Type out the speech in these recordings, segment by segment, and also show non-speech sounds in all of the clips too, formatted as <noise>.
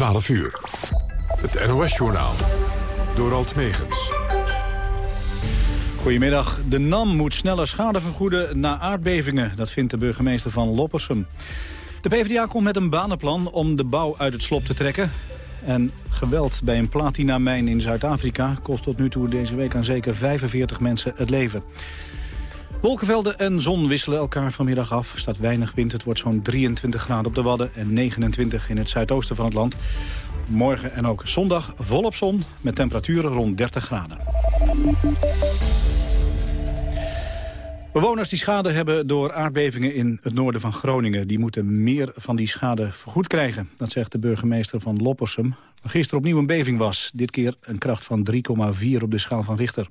12 uur. Het NOS-journaal. Door Alt Megens. Goedemiddag. De NAM moet sneller schade vergoeden na aardbevingen. Dat vindt de burgemeester van Loppersum. De PvdA komt met een banenplan om de bouw uit het slop te trekken. En geweld bij een platinamijn in Zuid-Afrika... kost tot nu toe deze week aan zeker 45 mensen het leven. Wolkenvelden en zon wisselen elkaar vanmiddag af. Er staat weinig wind, het wordt zo'n 23 graden op de Wadden... en 29 in het zuidoosten van het land. Morgen en ook zondag volop zon met temperaturen rond 30 graden. Bewoners die schade hebben door aardbevingen in het noorden van Groningen... die moeten meer van die schade vergoed krijgen. Dat zegt de burgemeester van Loppersum. Gisteren opnieuw een beving was. Dit keer een kracht van 3,4 op de schaal van Richter.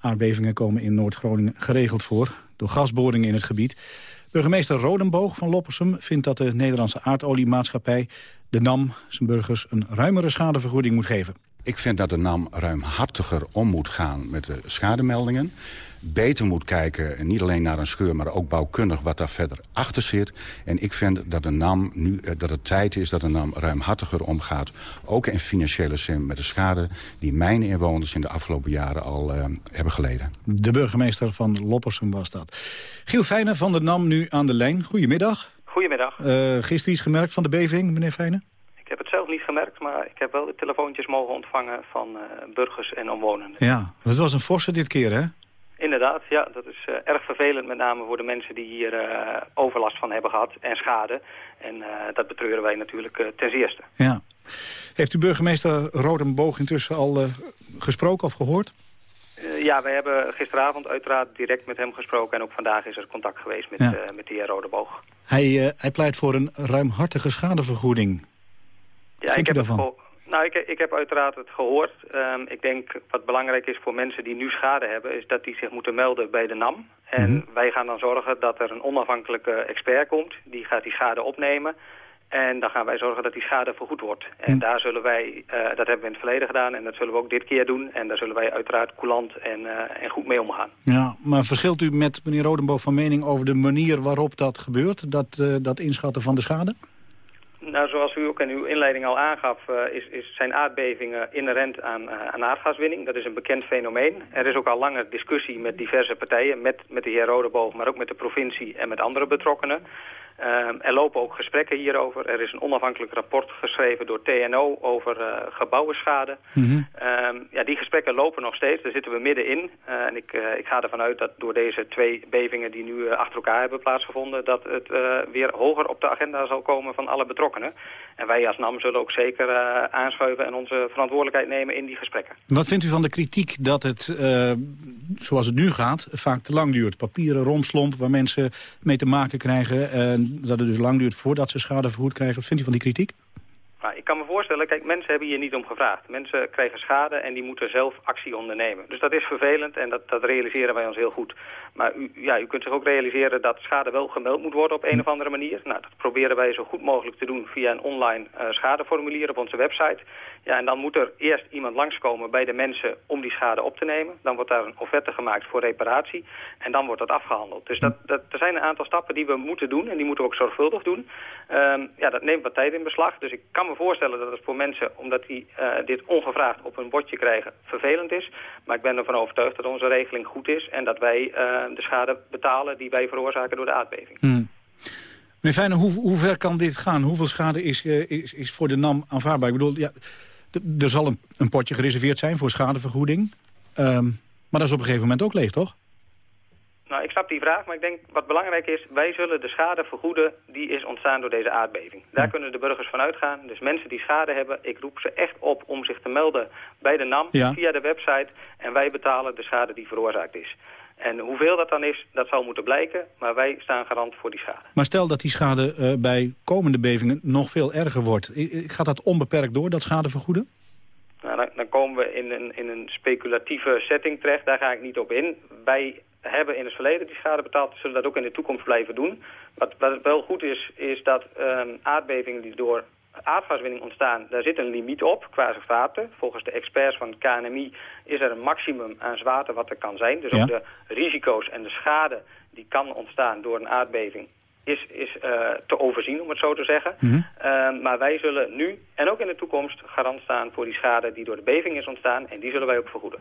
Aardbevingen komen in Noord-Groningen geregeld voor... door gasboringen in het gebied. Burgemeester Rodenboog van Loppersum vindt dat de Nederlandse aardoliemaatschappij... de NAM zijn burgers een ruimere schadevergoeding moet geven. Ik vind dat de NAM ruimhartiger om moet gaan met de schademeldingen beter moet kijken, niet alleen naar een scheur... maar ook bouwkundig wat daar verder achter zit. En ik vind dat, de NAM nu, eh, dat het tijd is dat de NAM ruimhartiger omgaat... ook in financiële zin met de schade die mijn inwoners... in de afgelopen jaren al uh, hebben geleden. De burgemeester van Loppersum was dat. Giel Fijnen van de NAM nu aan de lijn. Goedemiddag. Goedemiddag. Uh, gisteren iets gemerkt van de beving, meneer Fijnen? Ik heb het zelf niet gemerkt, maar ik heb wel de telefoontjes mogen ontvangen van uh, burgers en omwonenden. Ja, het was een forse dit keer, hè? Inderdaad, ja. Dat is uh, erg vervelend, met name voor de mensen die hier uh, overlast van hebben gehad en schade. En uh, dat betreuren wij natuurlijk ten zeerste. Ja. Heeft u burgemeester Rodenboog intussen al gesproken of gehoord? ja, wij hebben gisteravond uiteraard direct met hem gesproken... en ook vandaag is er contact geweest met, ja. met de heer Rodenboog. Hij, hij pleit voor een ruimhartige schadevergoeding. Ja, ik heb, het nou, ik, ik, heb uiteraard het gehoord. Um, ik denk wat belangrijk is voor mensen die nu schade hebben... is dat die zich moeten melden bij de NAM. En mm -hmm. wij gaan dan zorgen dat er een onafhankelijke expert komt. Die gaat die schade opnemen. En dan gaan wij zorgen dat die schade vergoed wordt. En mm. daar zullen wij, uh, dat hebben we in het verleden gedaan... en dat zullen we ook dit keer doen. En daar zullen wij uiteraard coulant en, uh, en goed mee omgaan. Ja, maar verschilt u met meneer Rodenboog van mening... over de manier waarop dat gebeurt? Dat, uh, dat inschatten van de schade? Nou, zoals u ook in uw inleiding al aangaf, uh, is, is, zijn aardbevingen inherent aan, uh, aan aardgaswinning. Dat is een bekend fenomeen. Er is ook al langer discussie met diverse partijen, met, met de heer Rodeboog, maar ook met de provincie en met andere betrokkenen. Um, er lopen ook gesprekken hierover. Er is een onafhankelijk rapport geschreven door TNO over uh, gebouwenschade. Mm -hmm. um, ja, die gesprekken lopen nog steeds. Daar zitten we middenin. Uh, en ik, uh, ik ga ervan uit dat door deze twee bevingen die nu achter elkaar hebben plaatsgevonden... dat het weer hoger op de agenda zal komen van alle betrokkenen. En wij als NAM zullen ook zeker aanschuiven en onze verantwoordelijkheid nemen in die gesprekken. Wat vindt u van de kritiek dat het, zoals het nu gaat, vaak te lang duurt? Papieren romslomp waar mensen mee te maken krijgen dat het dus lang duurt voordat ze schade vergoed krijgen. Wat vindt u van die kritiek? Nou, ik kan me voorstellen, kijk, mensen hebben hier niet om gevraagd. Mensen krijgen schade en die moeten zelf actie ondernemen. Dus dat is vervelend en dat, dat realiseren wij ons heel goed. Maar u, ja, u kunt zich ook realiseren dat schade wel gemeld moet worden op een of andere manier. Nou, dat proberen wij zo goed mogelijk te doen via een online uh, schadeformulier op onze website. Ja, en dan moet er eerst iemand langskomen bij de mensen om die schade op te nemen. Dan wordt daar een offerte gemaakt voor reparatie en dan wordt dat afgehandeld. Dus dat, dat, er zijn een aantal stappen die we moeten doen en die moeten we ook zorgvuldig doen. Um, ja, dat neemt wat tijd in beslag, dus ik kan me voorstellen dat het voor mensen, omdat die uh, dit ongevraagd op hun bordje krijgen, vervelend is. Maar ik ben ervan overtuigd dat onze regeling goed is en dat wij uh, de schade betalen die wij veroorzaken door de aardbeving. Hmm. Meneer Fijnen, hoe, ver kan dit gaan? Hoeveel schade is, uh, is, is voor de NAM aanvaardbaar? Ik bedoel, ja, er zal een, een, potje gereserveerd zijn voor schadevergoeding. Um, maar dat is op een gegeven moment ook leeg, toch? Nou, ik snap die vraag, maar ik denk wat belangrijk is... wij zullen de schade vergoeden die is ontstaan door deze aardbeving. Daar ja. kunnen de burgers van uitgaan. Dus mensen die schade hebben, ik roep ze echt op om zich te melden bij de NAM... Ja. via de website en wij betalen de schade die veroorzaakt is. En hoeveel dat dan is, dat zal moeten blijken. Maar wij staan garant voor die schade. Maar stel dat die schade uh, bij komende bevingen nog veel erger wordt. Gaat dat onbeperkt door, dat schade vergoeden? Nou, dan, dan komen we in een, in een speculatieve setting terecht. Daar ga ik niet op in. Wij hebben in het verleden die schade betaald, zullen dat ook in de toekomst blijven doen. Wat, wat wel goed is, is dat um, aardbevingen die door aardgaswinning ontstaan, daar zit een limiet op qua zwaarte. Volgens de experts van het KNMI is er een maximum aan zwaarte wat er kan zijn. Dus ja. ook de risico's en de schade die kan ontstaan door een aardbeving is, is te overzien, om het zo te zeggen. Mhm. maar wij zullen nu en ook in de toekomst garant staan voor die schade die door de beving is ontstaan. En die zullen wij ook vergoeden.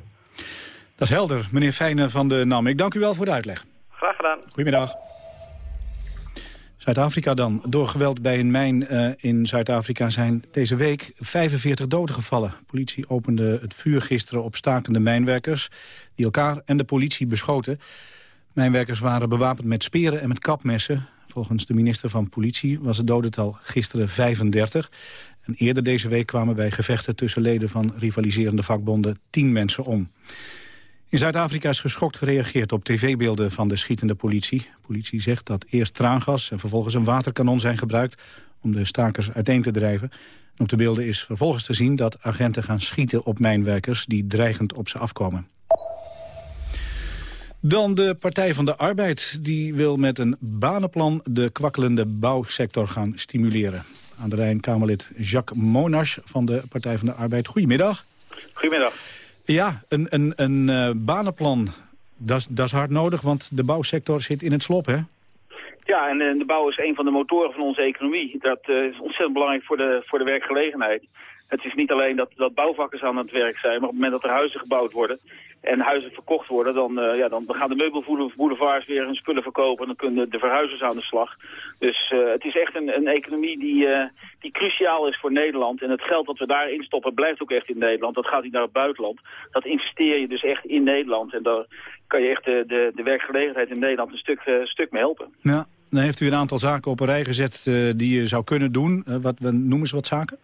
Dat is helder, meneer Fijnen van de NAM. Ik dank u wel voor de uitleg. Graag gedaan. Goedemiddag. Zuid-Afrika dan. Door geweld bij een mijn uh, in Zuid-Afrika zijn deze week 45 doden gevallen. De politie opende het vuur gisteren op stakende mijnwerkers... die elkaar en de politie beschoten. Mijnwerkers waren bewapend met speren en met kapmessen. Volgens de minister van Politie was het dodental gisteren 35. En eerder deze week kwamen bij gevechten tussen leden van rivaliserende vakbonden 10 mensen om. In Zuid-Afrika is geschokt gereageerd op tv-beelden van de schietende politie. De politie zegt dat eerst traangas en vervolgens een waterkanon zijn gebruikt... om de stakers uiteen te drijven. op de beelden is vervolgens te zien dat agenten gaan schieten op mijnwerkers... die dreigend op ze afkomen. Dan de Partij van de Arbeid. Die wil met een banenplan de kwakkelende bouwsector gaan stimuleren. Aan de Rijn Kamerlid Jacques Monash van de Partij van de Arbeid. Goedemiddag. Goedemiddag. Ja, een, een, een uh, banenplan, dat is hard nodig, want de bouwsector zit in het slop, hè? Ja, en de bouw is een van de motoren van onze economie. Dat uh, is ontzettend belangrijk voor de, voor de werkgelegenheid. Het is niet alleen dat, dat bouwvakkers aan het werk zijn, maar op het moment dat er huizen gebouwd worden en huizen verkocht worden, dan, uh, ja, dan gaan de meubelboulevards weer hun spullen verkopen en dan kunnen de verhuizers aan de slag. Dus uh, het is echt een, een economie die, uh, die cruciaal is voor Nederland. En het geld dat we daarin stoppen blijft ook echt in Nederland. Dat gaat niet naar het buitenland. Dat investeer je dus echt in Nederland. En daar kan je echt de, de, werkgelegenheid in Nederland een stuk, stuk mee helpen. Ja, dan heeft u een aantal zaken op een rij gezet die je zou kunnen doen. wat, noemen ze wat zaken?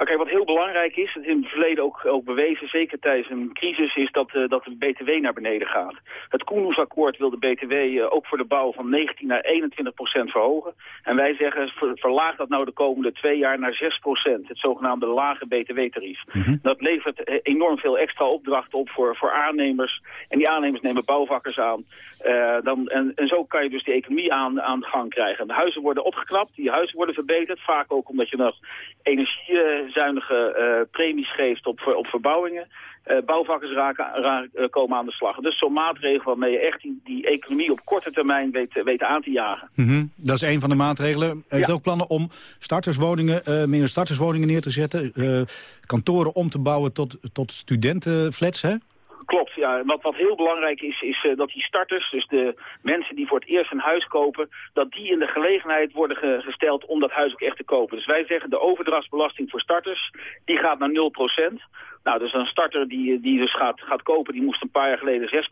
Maar kijk, wat heel belangrijk is, het is in het verleden ook, ook bewezen, zeker tijdens een crisis, is dat, uh, dat de BTW naar beneden gaat. Het Koenhoesakkoord wil de BTW uh, ook voor de bouw van 19 naar 21 procent verhogen. En wij zeggen, ver, verlaag dat nou de komende twee jaar naar 6 procent, het zogenaamde lage BTW-tarief. Mm -hmm. Dat levert uh, enorm veel extra opdrachten op voor, voor aannemers. En die aannemers nemen bouwvakkers aan. dan, en, en zo kan je dus die economie aan, aan de gang krijgen. De huizen worden opgeknapt, die huizen worden verbeterd, vaak ook omdat je nog energie zuinige uh, premies geeft op, op verbouwingen. Uh, bouwvakkers raken, raken, uh, komen aan de slag. Dus zo'n maatregel waarmee je echt die, die, economie op korte termijn weet, weet aan te jagen. Mm -hmm. Dat is een van de maatregelen. Heeft ja. ook plannen om starterswoningen, meer starterswoningen neer te zetten? kantoren om te bouwen tot, tot studentenflats, hè? Klopt, ja. Wat, wat heel belangrijk is, is uh, dat die starters, dus de mensen die voor het eerst een huis kopen, dat die in de gelegenheid worden ge gesteld om dat huis ook echt te kopen. Dus wij zeggen de overdrachtsbelasting voor starters, die gaat naar 0%. Nou, dus een starter die, die dus gaat, gaat kopen, die moest een paar jaar geleden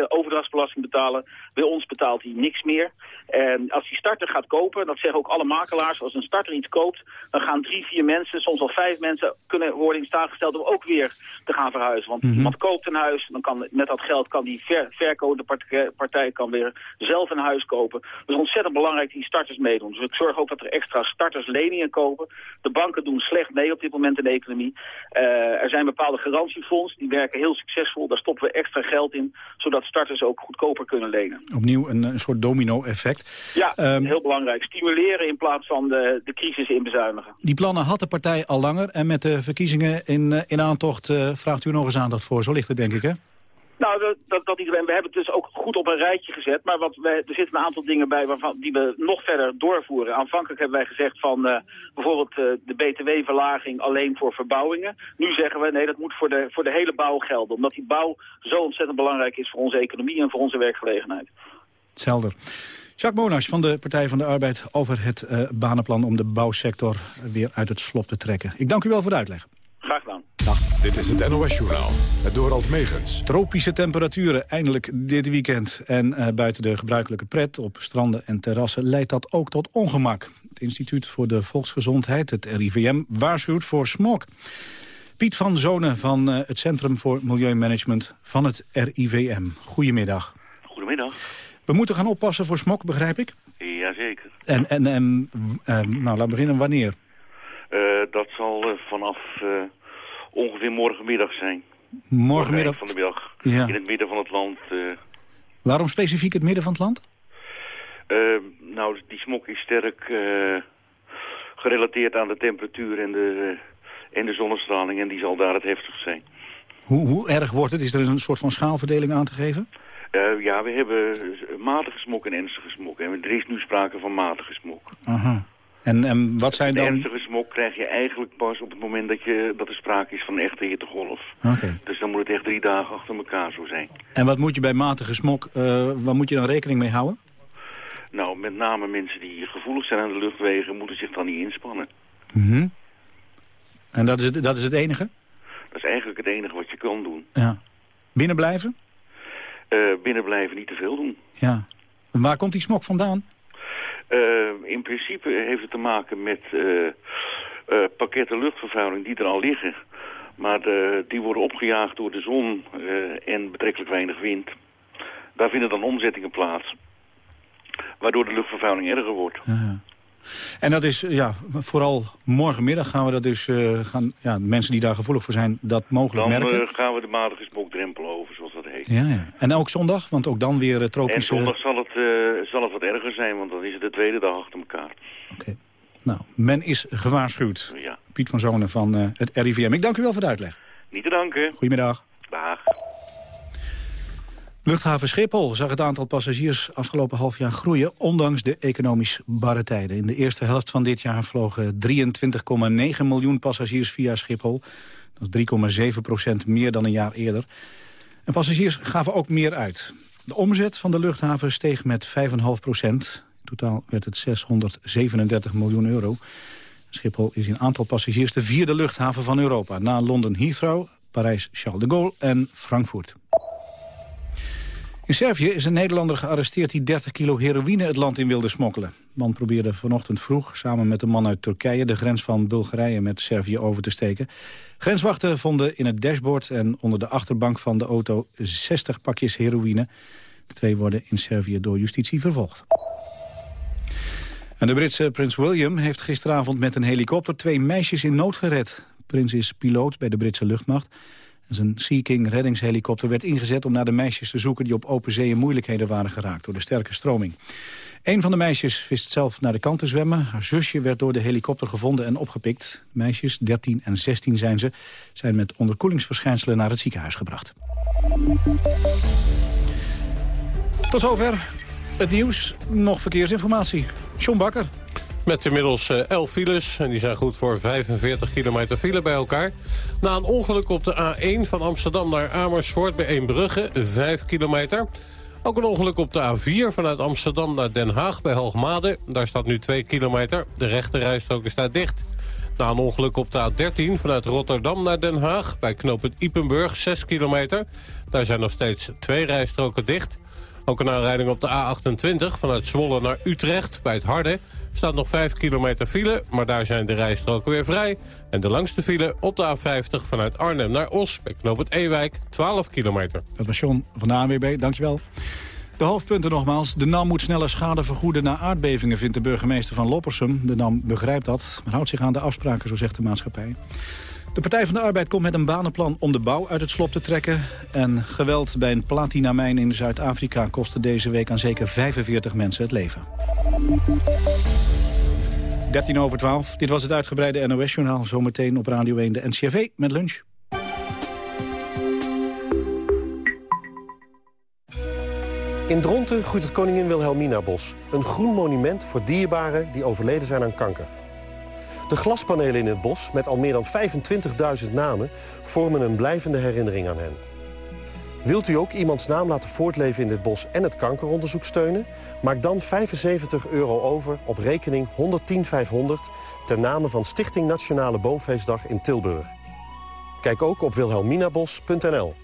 6% overdrachtsbelasting betalen. Bij ons betaalt hij niks meer. En als die starter gaat kopen, dat zeggen ook alle makelaars, als een starter iets koopt, dan gaan drie, vier mensen, soms al vijf mensen, kunnen worden in staat gesteld om ook weer te gaan verhuizen. Want mm -hmm. iemand koopt een huis, dan kan met dat geld kan die ver, verkopende partij, partij kan weer zelf een huis kopen. Dus ontzettend belangrijk dat die starters meedoen. Dus ik zorg ook dat er extra startersleningen kopen. De banken doen slecht mee op dit moment in de economie. Uh, er zijn bepaalde garantiefonds, die werken heel succesvol. Daar stoppen we extra geld in, zodat starters ook goedkoper kunnen lenen. Opnieuw een, een soort domino-effect. Ja, um, heel belangrijk. Stimuleren in plaats van de, de crisis in bezuinigen. Die plannen had de partij al langer. En met de verkiezingen in, in aantocht uh, vraagt u nog eens aandacht voor. Zo ligt het denk ik, hè? Nou, dat, dat, we hebben het dus ook goed op een rijtje gezet. Maar wat wij, er zitten een aantal dingen bij waarvan, die we nog verder doorvoeren. Aanvankelijk hebben wij gezegd van uh, bijvoorbeeld uh, de btw-verlaging alleen voor verbouwingen. Nu zeggen we nee, dat moet voor de, voor de hele bouw gelden. Omdat die bouw zo ontzettend belangrijk is voor onze economie en voor onze werkgelegenheid. Hetzelfde. Jacques Monash van de Partij van de Arbeid over het uh, banenplan om de bouwsector weer uit het slop te trekken. Ik dank u wel voor de uitleg. Graag gedaan. Dit is het NOS-journaal, het Dorald Megens. Tropische temperaturen, eindelijk dit weekend. En uh, buiten de gebruikelijke pret op stranden en terrassen... leidt dat ook tot ongemak. Het Instituut voor de Volksgezondheid, het RIVM, waarschuwt voor smog. Piet van Zonen van uh, het Centrum voor Milieumanagement van het RIVM. Goedemiddag. Goedemiddag. We moeten gaan oppassen voor smog, begrijp ik? Jazeker. En, en, en uh, nou, laten we beginnen. Wanneer? Uh, dat zal uh, vanaf ongeveer morgenmiddag zijn. Morgenmiddag? Van de middag. Ja. In het midden van het land. Waarom specifiek het midden van het land? nou, die smog is sterk gerelateerd aan de temperatuur en de, en de zonnestraling. En die zal daar het heftigst zijn. Hoe, hoe erg wordt het? Is er een soort van schaalverdeling aan te geven? Ja, we hebben matige smok en ernstige smok. En er is nu sprake van matige smok. Aha. En, en wat zijn dan... ernstige smok krijg je eigenlijk pas op het moment dat, je, dat er sprake is van een echte hittegolf. Oké. Dus dan moet het echt drie dagen achter elkaar zo zijn. En wat moet je bij matige smok, uh, waar moet je dan rekening mee houden? Nou, met name mensen die gevoelig zijn aan de luchtwegen moeten zich dan niet inspannen. Mm En dat is, het, dat is het enige? Dat is eigenlijk het enige wat je kan doen. Ja. Binnen blijven? Uh, binnen blijven niet te veel doen. Ja. Waar komt die smok vandaan? Uh, in principe heeft het te maken met uh, pakketten luchtvervuiling die er al liggen. Maar de, die worden opgejaagd door de zon en betrekkelijk weinig wind. Daar vinden dan omzettingen plaats. Waardoor de luchtvervuiling erger wordt. Ja. En dat is, ja, vooral morgenmiddag gaan we dat dus, uh, gaan, ja, mensen die daar gevoelig voor zijn, dat mogelijk dan, merken. Dan uh, gaan we de matige smokdrempel over, zoals dat heet. Ja, ja. En ook zondag, want ook dan weer uh, tropische... En zondag zal het, uh, zal het wat erger zijn, want dan is het de tweede dag achter elkaar. Oké. Okay. Nou, men is gewaarschuwd. Ja. Piet van Zonen van het RIVM. Ik dank u wel voor de uitleg. Niet te danken. Goedemiddag. Dag. Luchthaven Schiphol zag het aantal passagiers afgelopen half jaar groeien... ondanks de economisch barre tijden. In de eerste helft van dit jaar vlogen 23,9 miljoen passagiers via Schiphol. Dat is 3,7 procent meer dan een jaar eerder. En passagiers gaven ook meer uit. De omzet van de luchthaven steeg met 5,5 procent. In totaal werd het 637 miljoen euro. Schiphol is in aantal passagiers de vierde luchthaven van Europa... na Londen Heathrow, Parijs Charles de Gaulle en Frankfurt. In Servië is een Nederlander gearresteerd die 30 kilo heroïne het land in wilde smokkelen. De man probeerde vanochtend vroeg samen met een man uit Turkije de grens van Bulgarije met Servië over te steken. Grenswachten vonden in het dashboard en onder de achterbank van de auto 60 pakjes heroïne. De twee worden in Servië door justitie vervolgd. En de Britse prins William heeft gisteravond met een helikopter twee meisjes in nood gered. Prins is piloot bij de Britse luchtmacht. Zijn Sea King reddingshelikopter werd ingezet om naar de meisjes te zoeken... die op open zee in moeilijkheden waren geraakt door de sterke stroming. Een van de meisjes wist zelf naar de kant te zwemmen. Haar zusje werd door de helikopter gevonden en opgepikt. De meisjes, 13 en 16 zijn ze, zijn met onderkoelingsverschijnselen naar het ziekenhuis gebracht. Tot zover het nieuws. Nog verkeersinformatie. John Bakker. Met inmiddels 11 files, en die zijn goed voor 45 kilometer file bij elkaar. Na een ongeluk op de A1 van Amsterdam naar Amersfoort bij Eembrugge, 5 kilometer. Ook een ongeluk op de A4 vanuit Amsterdam naar Den Haag bij Hoogmade. Daar staat nu 2 kilometer, de rechte rijstrook is daar dicht. Na een ongeluk op de A13 vanuit Rotterdam naar Den Haag... bij knooppunt Ipenburg, 6 kilometer. Daar zijn nog steeds twee rijstroken dicht. Ook een aanrijding op de A28 vanuit Zwolle naar Utrecht bij het Harde staat nog 5 kilometer file, maar daar zijn de rijstroken weer vrij. En de langste file op de A50 vanuit Arnhem naar Os bij knoop het Ewijk, 12 kilometer. Dat was John van de ANWB, dankjewel. De hoofdpunten nogmaals. De NAM moet sneller schade vergoeden na aardbevingen, vindt de burgemeester van Loppersum. De NAM begrijpt dat, maar houdt zich aan de afspraken, zo zegt de maatschappij. De Partij van de Arbeid komt met een banenplan om de bouw uit het slop te trekken. En geweld bij een platinamijn in Zuid-Afrika kostte deze week aan zeker 45 mensen het leven. 13 over 12. Dit was het uitgebreide NOS-journaal. Zometeen op Radio 1 de NCRV met lunch. In Dronten groeit het Koningin Wilhelmina-bos. Een groen monument voor dierbaren die overleden zijn aan kanker. De glaspanelen in het bos, met al meer dan 25.000 namen... vormen een blijvende herinnering aan hen. Wilt u ook iemands naam laten voortleven in dit bos en het kankeronderzoek steunen? Maak dan 75 euro over op rekening 110500... ten name van Stichting Nationale Boomfeestdag in Tilburg. Kijk ook op wilhelminabos.nl.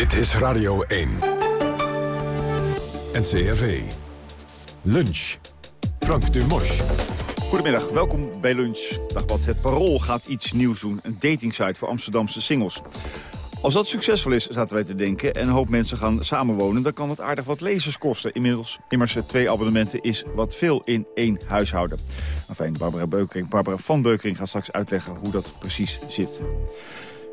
Dit is Radio 1. NCRV. Lunch. Frank Dumos. Goedemiddag, welkom bij Lunch. Dagblad Het Parool gaat iets nieuws doen. Een datingsite voor Amsterdamse singles. Als dat succesvol is, zaten wij te denken, en een hoop mensen gaan samenwonen... dan kan het aardig wat lezers kosten. Inmiddels, immers twee abonnementen is wat veel in één huishouden. Enfin, Barbara, Beukering, Barbara van Beukering gaat straks uitleggen hoe dat precies zit.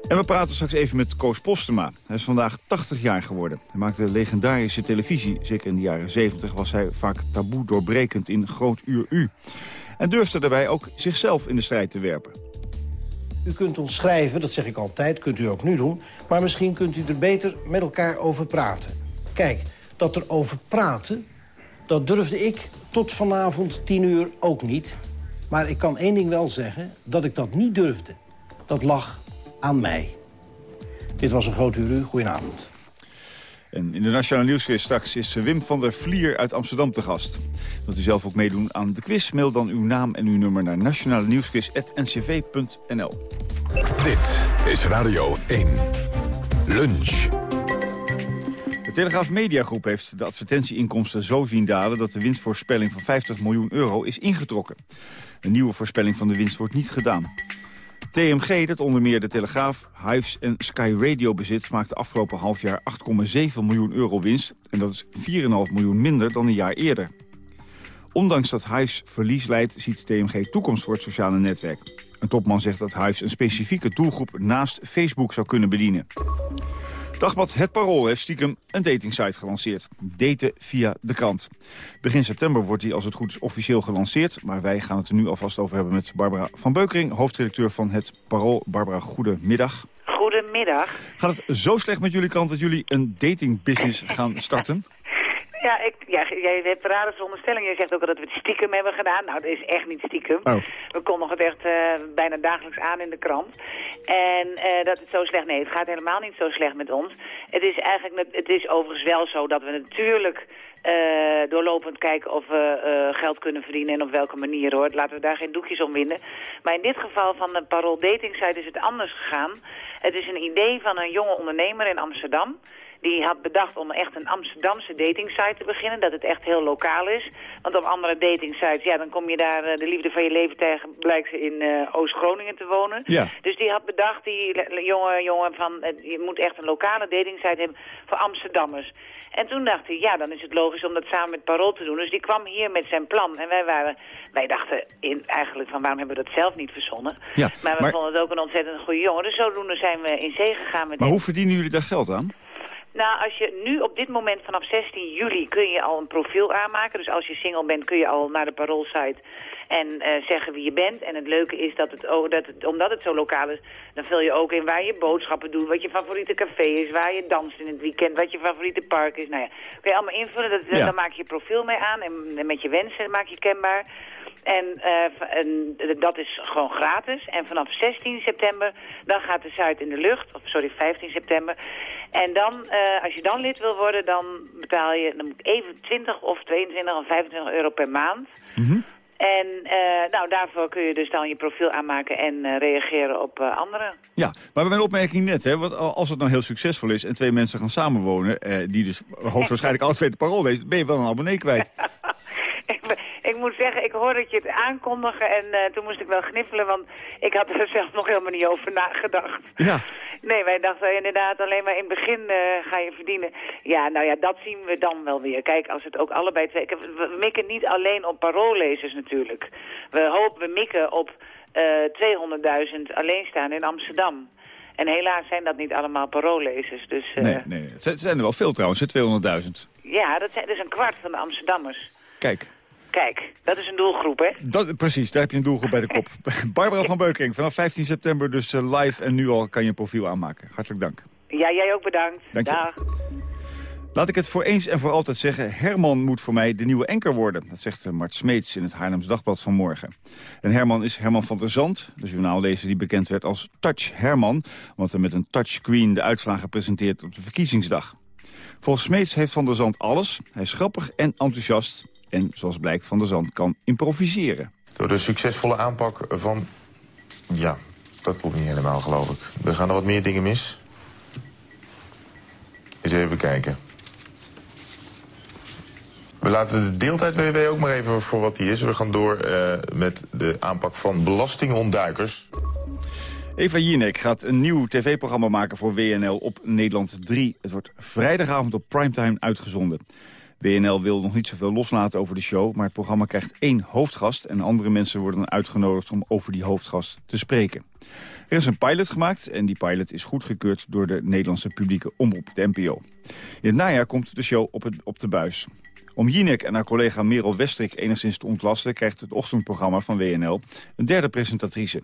En we praten straks even met Koos Postema. Hij is vandaag 80 jaar geworden. Hij maakte legendarische televisie. Zeker in de jaren 70 was hij vaak taboe doorbrekend in Groot Uur U. En durfde daarbij ook zichzelf in de strijd te werpen. U kunt ons schrijven, dat zeg ik altijd, kunt u ook nu doen... maar misschien kunt u er beter met elkaar over praten. Kijk, dat er over praten, dat durfde ik tot vanavond tien uur ook niet. Maar ik kan één ding wel zeggen, dat ik dat niet durfde. Dat lag aan mij. Dit was een groot uur. Goedenavond. En in de Nationale Nieuwsquiz straks is Wim van der Vlier uit Amsterdam te gast. Wilt u zelf ook meedoen aan de quiz? Mail dan uw naam en uw nummer naar nationale nieuwsquiz.ncv.nl. Dit is Radio 1. Lunch. De Telegraaf Mediagroep heeft de advertentieinkomsten zo zien dalen... dat de winstvoorspelling van 50 miljoen euro is ingetrokken. Een nieuwe voorspelling van de winst wordt niet gedaan. TMG, dat onder meer de Telegraaf, Hives en Sky Radio bezit... maakte afgelopen half jaar 8,7 miljoen euro winst. En dat is 4,5 miljoen minder dan een jaar eerder. Ondanks dat Hives verlies leidt, ziet TMG toekomst voor het sociale netwerk. Een topman zegt dat Hives een specifieke doelgroep naast Facebook zou kunnen bedienen. Dagblad Het Parool heeft stiekem een datingsite gelanceerd. Daten via de krant. Begin september wordt die als het goed is officieel gelanceerd. Maar wij gaan het er nu alvast over hebben met Barbara van Beukering... hoofdredacteur van Het Parool. Barbara, goedemiddag. Goedemiddag. Gaat het zo slecht met jullie kant dat jullie een datingbusiness gaan starten? Ja, ik, ja, jij hebt een rare onderstelling. Je zegt ook dat we het stiekem hebben gedaan. Nou, dat is echt niet stiekem. Oh. We konden het echt uh, bijna dagelijks aan in de krant. En uh, dat het zo slecht... Nee, het gaat helemaal niet zo slecht met ons. Het is eigenlijk... Het is overigens wel zo dat we natuurlijk... Uh, doorlopend kijken of we uh, geld kunnen verdienen en op welke manier hoor. Laten we daar geen doekjes om winden. Maar in dit geval van de Parool Dating Site is het anders gegaan. Het is een idee van een jonge ondernemer in Amsterdam. Die had bedacht om echt een Amsterdamse datingsite te beginnen. Dat het echt heel lokaal is. Want op andere datingsites, ja, dan kom je daar uh, de liefde van je leven tegen. Blijkt ze in uh, Oost-Groningen te wonen. Ja. Dus die had bedacht, die jonge jongen, van uh, je moet echt een lokale datingsite hebben voor Amsterdammers. En toen dacht hij, ja, dan is het logisch om dat samen met Parool te doen. Dus die kwam hier met zijn plan. En wij waren, wij dachten in, eigenlijk van waarom hebben we dat zelf niet verzonnen. Ja, maar we maar- vonden het ook een ontzettend goede jongen. Dus zodoende zijn we in zee gegaan met Maar hoe verdienen jullie daar geld aan? Nou, als je nu op dit moment vanaf 16 juli kun je al een profiel aanmaken. Dus als je single bent kun je al naar de paroolsite en eh, zeggen wie je bent. En het leuke is dat het, ook, dat het, omdat het zo lokaal is, dan vul je ook in waar je boodschappen doet, wat je favoriete café is, waar je danst in het weekend, wat je favoriete park is. Nou ja, kun je allemaal invullen. Dat, Ja. Dan maak je je profiel mee aan en met je wensen maak je kenbaar. En, eh, en dat is gewoon gratis. En vanaf 16 september, dan gaat de site in de lucht. Of sorry, 15 september. En dan, eh, als je dan lid wil worden, dan betaal je dan moet even 20 of 22 of 25 euro per maand. En eh, nou, daarvoor kun je dus dan je profiel aanmaken en reageren op anderen. Ja, maar mijn opmerking net, hè, want als het nou heel succesvol is... en twee mensen gaan samenwonen, eh, die dus hoogstwaarschijnlijk <laughs> alle twee de parool lezen... ben je wel een abonnee kwijt. <laughs> <laughs> ik, moet zeggen, ik hoorde het je het aankondigen en eh, toen moest ik wel gniffelen, want ik had er <laughs> zelf nog helemaal niet over nagedacht. Ja. Nee, wij dachten inderdaad alleen maar in het begin eh, ga je verdienen. Ja, nou ja, dat zien we dan wel weer. Kijk, als het ook allebei twee... We, mikken niet alleen op paroollezers natuurlijk. We hopen, we mikken op eh 200.000 alleenstaande in Amsterdam. En helaas zijn dat niet allemaal paroollezers. Dus eh, Nee, nee. Het zijn- er wel veel trouwens, hè, 200.000. ja, dat zijn dus een kwart van de Amsterdammers. Kijk, Kijk, dat is een doelgroep, hè? dat, precies, daar heb je een doelgroep bij de kop. <laughs> Barbara van Beukering, vanaf 15 september dus eh, live en nu al kan je een profiel aanmaken. Hartelijk dank. Ja, jij ook bedankt. Dank je. Dag. Laat ik het voor eens en voor altijd zeggen, Herman moet voor mij de nieuwe enker worden. Dat zegt eh, Mart Smeets in het Haarlems Dagblad van morgen. En Herman is Herman van der Zand, de journaallezer die bekend werd als Touch Herman. Want hij met een touchscreen de uitslagen presenteert op de verkiezingsdag. Volgens Smeets heeft Van der Zand alles. Hij is grappig en enthousiast. En zoals blijkt, Van der Zand kan improviseren. Door de succesvolle aanpak van... Ja, dat klopt niet helemaal, geloof ik. Er gaan er wat meer dingen mis. Eens even kijken. We laten de deeltijd-WW ook maar even voor wat die is. We gaan door eh, met de aanpak van belastingontduikers. Eva Jinek gaat een nieuw tv-programma maken voor WNL op Nederland 3. Het wordt vrijdagavond op primetime uitgezonden. WNL wil nog niet zoveel loslaten over de show... maar het programma krijgt één hoofdgast... en andere mensen worden uitgenodigd om over die hoofdgast te spreken. Er is een pilot gemaakt en die pilot is goedgekeurd... door de Nederlandse publieke omroep, de NPO. In het najaar komt de show op, op de buis. Om Jinek en haar collega Merel Westrik enigszins te ontlasten... krijgt het ochtendprogramma van WNL een derde presentatrice.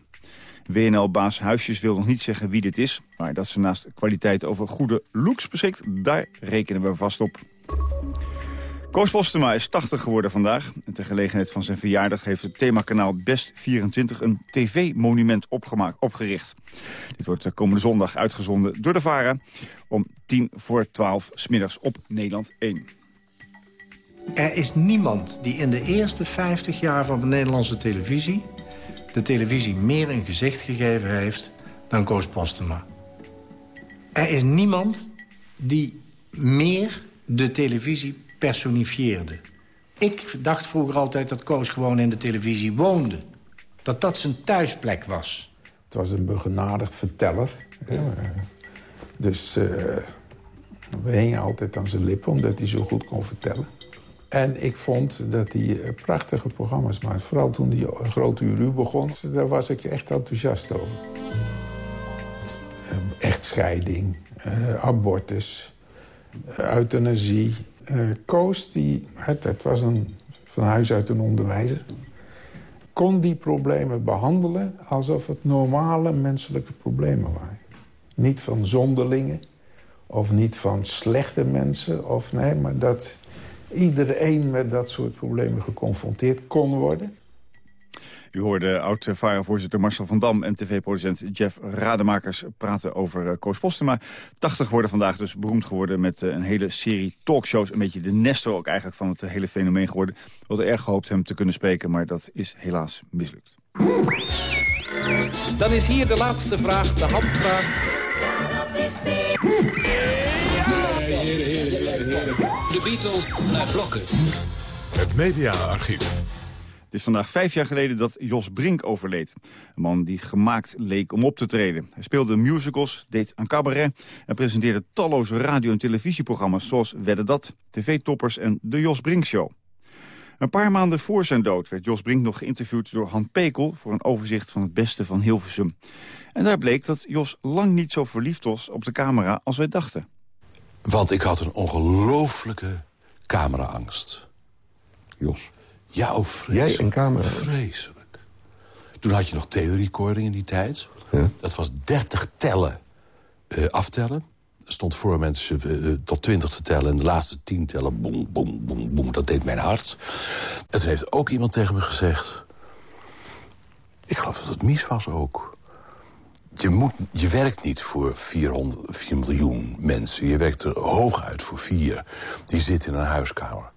WNL-baas Huisjes wil nog niet zeggen wie dit is... maar dat ze naast kwaliteit over goede looks beschikt... daar rekenen we vast op. Koos Postema is 80 geworden vandaag. En ter gelegenheid van zijn verjaardag heeft het themakanaal Best 24 een tv-monument opgericht. Dit wordt de komende zondag uitgezonden door de VARA om 10 voor 12 smiddags op Nederland 1. Er is niemand die in de eerste 50 jaar van de Nederlandse televisie... de televisie meer een gezicht gegeven heeft dan Koos Postema. Er is niemand die meer de televisie personifieerde. Ik dacht vroeger altijd dat Koos gewoon in de televisie woonde. Dat dat zijn thuisplek was. Het was een begenadigd verteller. Dus uh, we hingen altijd aan zijn lippen, omdat hij zo goed kon vertellen. En ik vond dat hij eh, prachtige programma's maakte. Vooral toen die grote uur begon, daar was ik echt enthousiast over. Echtscheiding, uh, abortus, euthanasie, Koos, die, het, was een, van huis uit een onderwijzer... kon die problemen behandelen alsof het normale menselijke problemen waren. Niet van zonderlingen of niet van slechte mensen. Of, nee, maar dat iedereen met dat soort problemen geconfronteerd kon worden. U hoorde oud-VARA-voorzitter Marcel van Dam en tv-producent Jeff Rademakers praten over uh, Koos Postema. 80 worden vandaag dus beroemd geworden met uh, een hele serie talkshows. Een beetje de Nestor ook eigenlijk van het hele fenomeen geworden. We hadden erg gehoopt hem te kunnen spreken, maar dat is helaas mislukt. Dan is hier de laatste vraag, de handvraag. De Beatles naar blokken. Het mediaarchief. Het is vandaag vijf jaar geleden dat Jos Brink overleed. Een man die gemaakt leek om op te treden. Hij speelde musicals, deed aan cabaret... en presenteerde talloze radio- en televisieprogramma's... zoals Wedden Dat, TV-toppers en De Jos Brink Show. Een paar maanden voor zijn dood werd Jos Brink nog geïnterviewd door Han Pekel... voor een overzicht van het beste van Hilversum. En daar bleek dat Jos lang niet zo verliefd was op de camera als wij dachten. Want ik had een ongelooflijke cameraangst. Jos? Ja, oh, vreselijk. Jij camera? Vreselijk. Toen had je nog telerecording in die tijd. Ja. Dat was 30 tellen uh, aftellen. Er stond voor mensen uh, tot 20 te tellen... en de laatste 10 tellen, boem, boem, boem, boem. Dat deed mijn hart. En toen heeft ook iemand tegen me gezegd... Ik geloof dat het Mies was ook. Je, moet, je werkt niet voor 400, 4 miljoen mensen. Je werkt er hooguit voor vier. Die zitten in een huiskamer.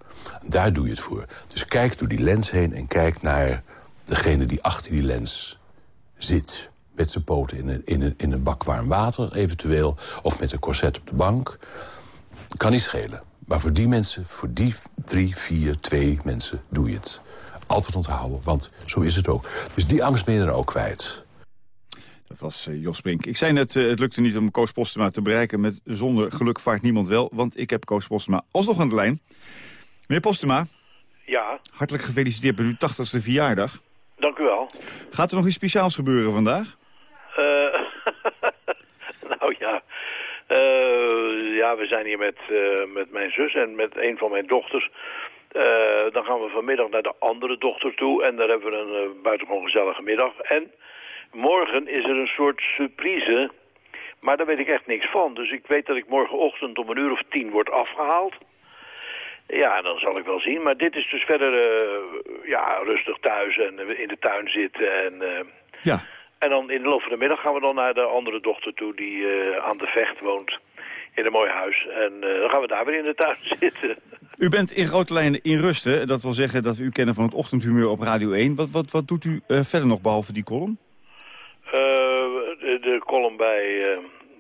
Daar doe je het voor. Dus kijk door die lens heen en kijk naar degene die achter die lens zit. Met zijn poten in een, in, een, in een bak warm water eventueel. Of met een corset op de bank. Kan niet schelen. Maar voor die mensen, voor die drie, vier, twee mensen doe je het. Altijd onthouden, want zo is het ook. Dus die angst ben je er ook kwijt. Dat was uh, Jos Brink. Ik zei net, uh, het lukte niet om Koos Postema te bereiken. Met zonder geluk vaart niemand wel, want ik heb Koos Postema alsnog aan de lijn. Meneer Postema. Ja? Hartelijk gefeliciteerd bij uw 80ste verjaardag. Dank u wel. Gaat er nog iets speciaals gebeuren vandaag? Uh, <laughs> nou ja. Uh, ja, we zijn hier met, uh, met mijn zus en met een van mijn dochters. dan gaan we vanmiddag naar de andere dochter toe. En daar hebben we een buitengewoon gezellige middag. En morgen is er een soort surprise. Maar daar weet ik echt niks van. Dus ik weet dat ik morgenochtend om een uur of tien word afgehaald. Ja, dan zal ik wel zien. Maar dit is dus verder uh, ja, rustig thuis en in de tuin zitten. En, uh, ja. en dan in de loop van de middag gaan we dan naar de andere dochter toe die uh, aan de vecht woont. In een mooi huis. En dan gaan we daar weer in de tuin <laughs> zitten. U bent in grote lijnen in rusten. Dat wil zeggen dat we u kennen van het ochtendhumeur op Radio 1. Wat, wat, wat doet u verder nog behalve die column? de, de column bij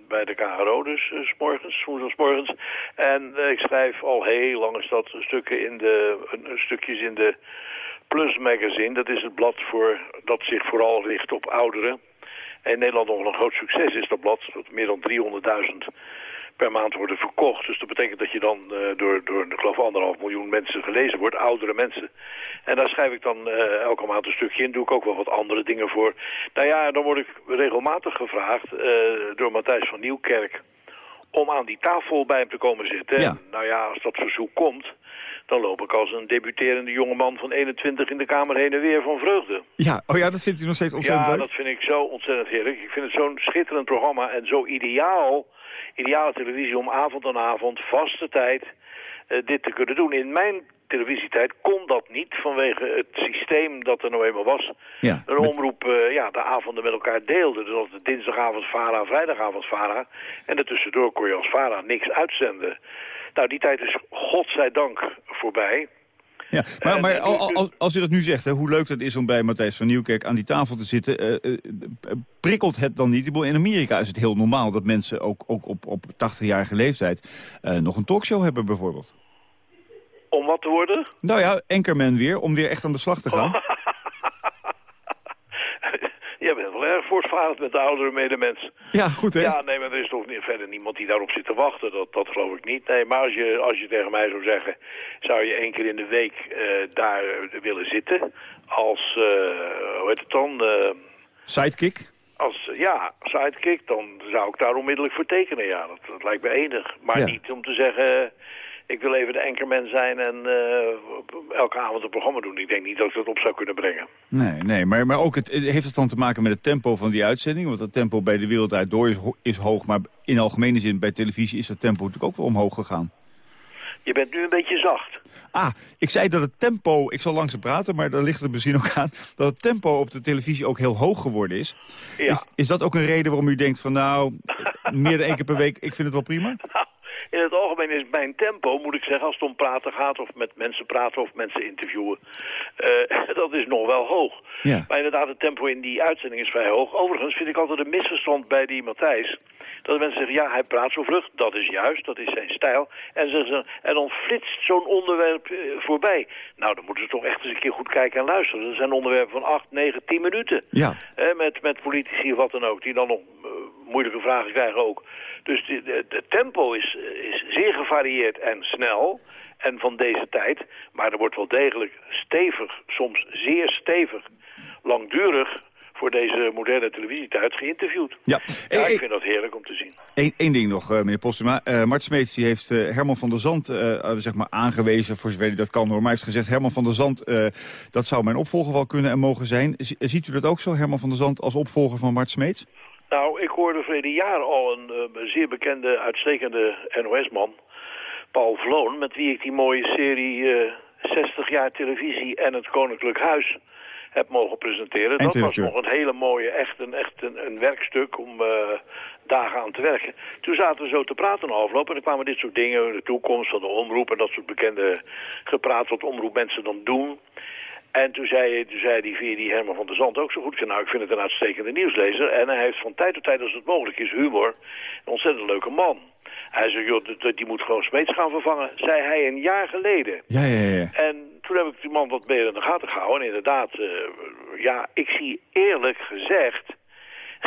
bij de KRO dus, uh, s morgens, woensdagsmorgens. En uh, ik schrijf al heel lang dat stukken in de, stukjes in de Plus Magazine. Dat is het blad voor, dat zich vooral richt op ouderen. En in Nederland nog een groot succes is dat blad. Dat meer dan 300.000 per maand worden verkocht. Dus dat betekent dat je dan uh, door, door, ik geloof, anderhalf miljoen mensen gelezen wordt. Oudere mensen. En daar schrijf ik dan uh, elke maand een stukje in. Doe ik ook wel wat andere dingen voor. Nou ja, dan word ik regelmatig gevraagd uh, door Matthijs van Nieuwkerk om aan die tafel bij hem te komen zitten. Ja. En, nou ja, als dat verzoek komt, dan loop ik als een debuterende jongeman van 21 in de kamer heen en weer van vreugde. Ja, oh ja, dat vindt u nog steeds ontzettend Ja, leuk? dat vind ik zo ontzettend heerlijk. Ik vind het zo'n schitterend programma en zo ideaal, ideale televisie om avond aan avond, vaste tijd, eh, dit te kunnen doen. In mijn televisietijd kon dat niet vanwege het systeem dat er nou eenmaal was. Ja, Een omroep eh, ja, de avonden met elkaar deelde. Dus als het dinsdagavond VARA, vrijdagavond VARA. En daartussendoor kon je als VARA niks uitzenden. Nou, die tijd is godzijdank voorbij. Ja, maar, maar eh, al- nu- al- als u dat nu zegt, hè, hoe leuk het is om bij Matthijs van Nieuwkerk aan die tafel te zitten... eh, eh, prikkelt het dan niet? Ik bedoel, in Amerika is het heel normaal dat mensen ook, ook op, op 80-jarige leeftijd... eh, nog een talkshow hebben bijvoorbeeld. Om wat te worden? Nou ja, Anchorman weer, om weer echt aan de slag te gaan. <laughs> Jij bent wel erg voortvarend met de oudere medemens. Ja, goed hè? Ja, nee, maar er is toch niet, verder niemand die daarop zit te wachten. Dat, dat geloof ik niet. Nee, maar als je, als je tegen mij zou zeggen... zou je één keer in de week eh, daar willen zitten... als, eh, hoe heet het dan... eh, Sidekick? als, ja, sidekick, dan zou ik daar onmiddellijk voor tekenen. Ja, dat, dat lijkt me enig. Maar Ja. niet om te zeggen... Ik wil even de anchorman zijn en eh, elke avond een programma doen. Ik denk niet dat ik dat op zou kunnen brengen. Nee, nee maar, maar ook het, heeft het dan te maken met het tempo van die uitzending? Want het tempo bij de Wereld Draait Door is, ho- is hoog... maar in algemene zin bij televisie is dat tempo natuurlijk ook wel omhoog gegaan. Je bent nu een beetje zacht. Ah, ik zei dat het tempo, ik zal langzaam praten, maar daar ligt het misschien ook aan... dat het tempo op de televisie ook heel hoog geworden is. Ja. Is, is dat ook een reden waarom u denkt van nou, meer dan één keer per week, ik vind het wel prima? <laughs> In het algemeen is mijn tempo, moet ik zeggen, als het om praten gaat... of met mensen praten of mensen interviewen... eh, <laughs> dat is nog wel hoog. Ja. Maar inderdaad, het tempo in die uitzending is vrij hoog. Overigens vind ik altijd een misverstand bij die Matthijs... dat mensen zeggen, ja, hij praat zo vlug. Dat is juist, dat is zijn stijl. En, ze, en dan flitst zo'n onderwerp eh, voorbij. Nou, dan moeten ze toch echt eens een keer goed kijken en luisteren. Dat zijn onderwerpen van 8, 9, 10 minuten. Ja. Hè, met, met politici of wat dan ook, die dan nog eh, moeilijke vragen krijgen ook. Dus de tempo is, is zeer gevarieerd en snel en van deze tijd. Maar er wordt wel degelijk stevig, soms zeer stevig, langdurig voor deze moderne televisietijd geïnterviewd. Ja, Ja, Hey, ik vind dat heerlijk om te zien. Eén één ding nog, eh, meneer Postuma. Eh Mart Smeets die heeft eh, Herman van der Zand eh, eh, zeg maar aangewezen, voor zover hij dat kan hoor. Maar hij heeft gezegd, Herman van der Zand, eh, dat zou mijn opvolger wel kunnen en mogen zijn. Z- ziet u dat ook zo, Herman van der Zand, als opvolger van Mart Smeets? Nou, ik hoorde verleden jaar al een eh, zeer bekende, uitstekende NOS-man, Paul Vloon, met wie ik die mooie serie eh 60 jaar televisie en het Koninklijk Huis heb mogen presenteren. Dat was nog een hele mooie, echt een, echt een, een werkstuk om eh, dagen aan te werken. Toen zaten we zo te praten afloop en dan kwamen dit soort dingen, de toekomst van de omroep en dat soort bekende gepraat wat omroepmensen dan doen. En toen zei, toen zei die via die Herman van der Zand ook zo goed. Ik zei, nou, ik vind het een uitstekende nieuwslezer. En hij heeft van tijd tot tijd, als het mogelijk is, humor. Een ontzettend leuke man. Hij zei, joh, die- die moet gewoon Smeets gaan vervangen. Zei hij een jaar geleden. Ja, ja, ja. En toen heb ik die man wat meer in de gaten gehouden. En inderdaad, eh, ja, ik zie eerlijk gezegd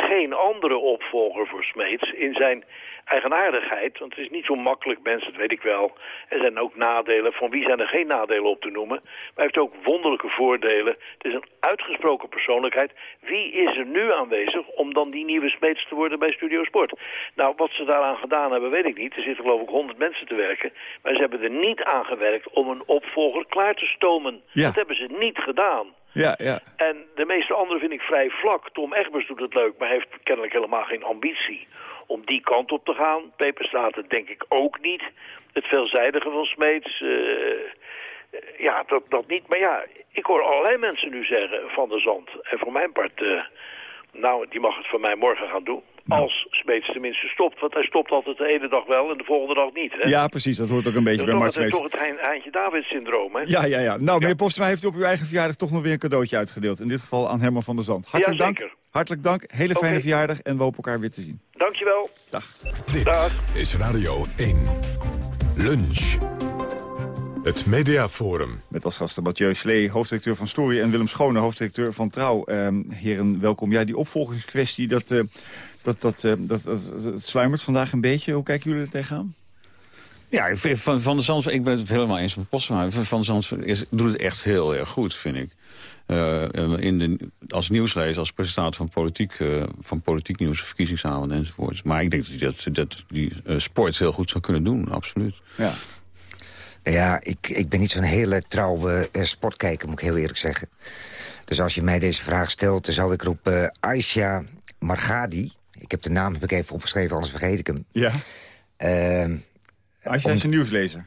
geen andere opvolger voor Smeets in zijn eigenaardigheid. Want het is niet zo makkelijk, mensen, dat weet ik wel. Er zijn ook nadelen. Van wie zijn er geen nadelen op te noemen? Maar hij heeft ook wonderlijke voordelen. Het is een uitgesproken persoonlijkheid. Wie is er nu aanwezig om dan die nieuwe Smeets te worden bij Studio Sport? Nou, wat ze daaraan gedaan hebben, weet ik niet. Er zitten geloof ik honderd mensen te werken. Maar ze hebben er niet aan gewerkt om een opvolger klaar te stomen. Ja. Dat hebben ze niet gedaan. Ja, ja. En de meeste anderen vind ik vrij vlak. Tom Egbers doet het leuk, maar heeft kennelijk helemaal geen ambitie om die kant op te gaan. Peperstraten denk ik ook niet. Het veelzijdige van Smeets, eh, eh, ja, dat, dat niet. Maar ja, ik hoor allerlei mensen nu zeggen van de zand. En voor mijn part, eh, nou, die mag het van mij morgen gaan doen. Als Smeets tenminste stopt. Want hij stopt altijd de ene dag wel en de volgende dag niet. Hè? Ja, precies, dat hoort ook een beetje Dat bij is Mart toch, het- Smeets. toch het Heintje David-syndroom, hè? Ja, ja, ja. Nou, meneer Postuma heeft u op uw eigen verjaardag toch nog weer een cadeautje uitgedeeld. In dit geval aan Herman van der Zand. Hartelijk Ja, dank. Hartelijk dank. Hele fijne verjaardag en we hopen elkaar weer te zien. Dankjewel. Dag. Dit Dag. is Radio 1. Lunch. Het Mediaforum. Met als gasten Mathieu Slee, hoofddirecteur van Story... en Willem Schone, hoofddirecteur van Trouw. Ehm, heren, welkom. Ja, die opvolgingskwestie, dat, eh, dat, dat, eh, dat, dat, dat sluimert vandaag een beetje. Hoe kijken jullie er tegenaan? Ja, ik vind van, van de Zandvoort, ik ben het helemaal eens met Postma. Van de Zandvoort is, doet het echt heel erg goed, vind ik. Uh, in de, als nieuwslezer, als presentator van politiek, uh, van politiek nieuws, verkiezingsavond enzovoort. Maar ik denk dat hij dat, dat die uh, sport heel goed zou kunnen doen, absoluut. Ja. Ja, ik, ik ben niet zo'n hele trouwe sportkijker, moet ik heel eerlijk zeggen. Dus als je mij deze vraag stelt, dan zou ik roepen Aisha Margadi. Ik heb de naam heb ik even opgeschreven, anders vergeet ik hem. Ja. Aisha om... is een nieuwslezer.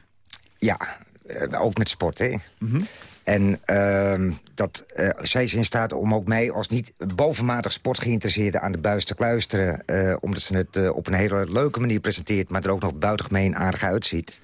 Ja, ook met sport, hè. Mm -hmm. En uh, dat, uh, zij is in staat om ook mij als niet bovenmatig sportgeïnteresseerde aan de buis te kluisteren. Uh, omdat ze het op een hele leuke manier presenteert, maar er ook nog buitengemeen aardig uitziet.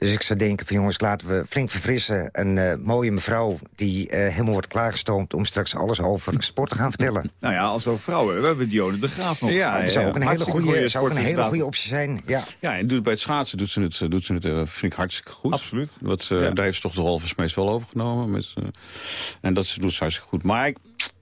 Dus ik zou denken van jongens, laten we flink verfrissen. Een uh, mooie mevrouw die uh, helemaal wordt klaargestoomd... om straks alles over sport te gaan vertellen. <laughs> Nou ja, als over vrouwen. We hebben Dionne de Graaf nog. Ja, dat zou ook een hele goede, zou ook een hele goede optie zijn. Ja, ja en doet bij het schaatsen doet ze het, doet ze het uh, vind ik hartstikke goed. Absoluut. Wat, ja. Daar heeft ze toch de van Smees wel overgenomen. Met, en dat doet ze hartstikke goed. Maar ik,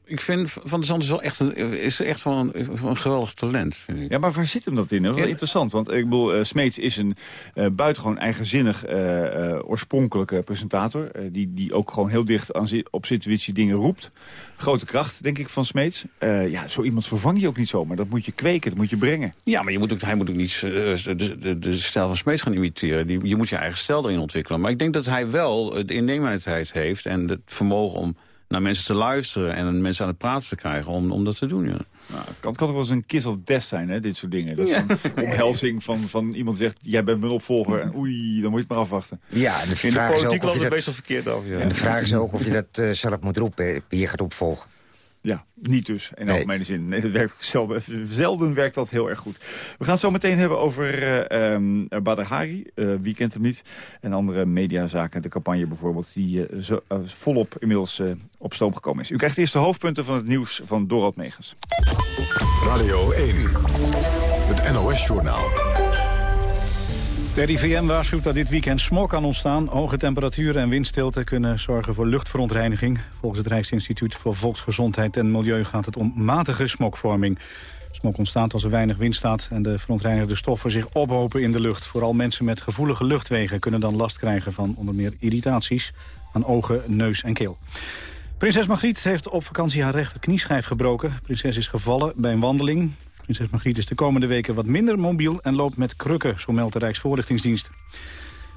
ik vind Van der Zand is wel echt een, is echt wel een, een geweldig talent. Vind ik. Ja, maar waar zit hem dat in? Dat is wel ja. interessant. Want ik bedoel, uh, Smeets is een uh, buitengewoon eigenzinnig, uh, oorspronkelijke presentator. die, die ook gewoon heel dicht aan, op situatie dingen roept. Grote kracht, denk ik, van Smeets. ja, zo iemand vervang je ook niet zomaar. Dat moet je kweken, dat moet je brengen. Ja, maar je moet ook, hij moet ook niet de, de, de stijl van Smeets gaan imiteren. Die, je moet je eigen stijl erin ontwikkelen. Maar ik denk dat hij wel de innemendheid heeft en het vermogen om naar mensen te luisteren en mensen aan het praten te krijgen om, om dat te doen. Ja. Nou, het kan, het kan toch wel eens een kiss of death zijn, hè, dit soort dingen. Dat is ja. een omhelzing van, van iemand zegt, jij bent mijn opvolger. En oei, dan moet je het maar afwachten. Ja, en de In de vraag politiek is ook of loopt je dat, verkeerd af. Ja. En de vraag is ook of je dat uh, zelf moet roepen, wie je gaat opvolgen. Ja, niet dus, in nee. algemene zin. Nee, dat werkt zelden, zelden werkt dat heel erg goed. We gaan het zo meteen hebben over uh, um, Badr Hari, uh, wie kent hem niet. En andere mediazaken, de campagne bijvoorbeeld, die uh, zo, volop inmiddels op stoom gekomen is. U krijgt eerst de hoofdpunten van het nieuws van Dorot Megens. Radio 1, het NOS-journaal. De RIVM waarschuwt dat dit weekend smog kan ontstaan. Hoge temperaturen en windstilte kunnen zorgen voor luchtverontreiniging. Volgens het Rijksinstituut voor Volksgezondheid en Milieu gaat het om matige smogvorming. Smog ontstaat als er weinig wind staat en de verontreinigde stoffen zich ophopen in de lucht. Vooral mensen met gevoelige luchtwegen kunnen dan last krijgen van onder meer irritaties aan ogen, neus en keel. Prinses Margriet heeft op vakantie haar rechter knieschijf gebroken. Prinses is gevallen bij een wandeling. Prinses Margriet is de komende weken wat minder mobiel en loopt met krukken, zo meldt de Rijksvoorlichtingsdienst.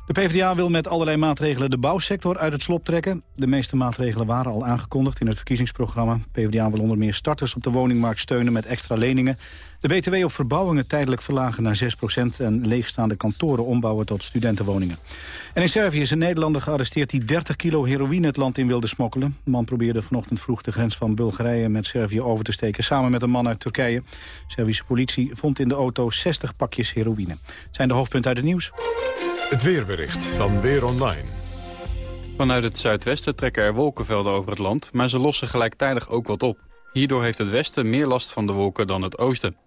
De PvdA wil met allerlei maatregelen de bouwsector uit het slop trekken. De meeste maatregelen waren al aangekondigd in het verkiezingsprogramma. PvdA wil onder meer starters op de woningmarkt steunen met extra leningen. De BTW op verbouwingen tijdelijk verlagen naar 6% en leegstaande kantoren ombouwen tot studentenwoningen. En in Servië is een Nederlander gearresteerd die 30 kilo heroïne het land in wilde smokkelen. De man probeerde vanochtend vroeg de grens van Bulgarije met Servië over te steken samen met een man uit Turkije. Servische politie vond in de auto 60 pakjes heroïne. Het zijn de hoofdpunten uit het nieuws. Het weerbericht van Weer Online. Vanuit het zuidwesten trekken er wolkenvelden over het land, maar ze lossen gelijktijdig ook wat op. Hierdoor heeft het westen meer last van de wolken dan het oosten.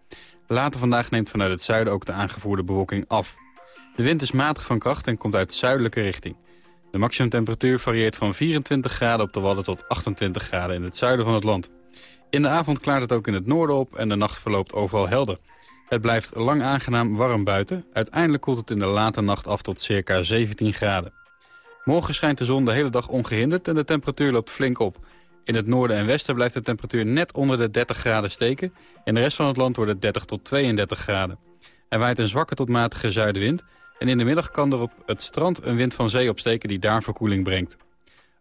Later vandaag neemt vanuit het zuiden ook de aangevoerde bewolking af. De wind is matig van kracht en komt uit zuidelijke richting. De maximumtemperatuur varieert van 24 graden op de Wadden tot 28 graden in het zuiden van het land. In de avond klaart het ook in het noorden op en de nacht verloopt overal helder. Het blijft lang aangenaam warm buiten. Uiteindelijk koelt het in de late nacht af tot circa 17 graden. Morgen schijnt de zon de hele dag ongehinderd en de temperatuur loopt flink op. In het noorden en westen blijft de temperatuur net onder de 30 graden steken. In de rest van het land wordt het 30 tot 32 graden. Er waait een zwakke tot matige zuidenwind. En in de middag kan er op het strand een wind van zee opsteken die daar verkoeling brengt.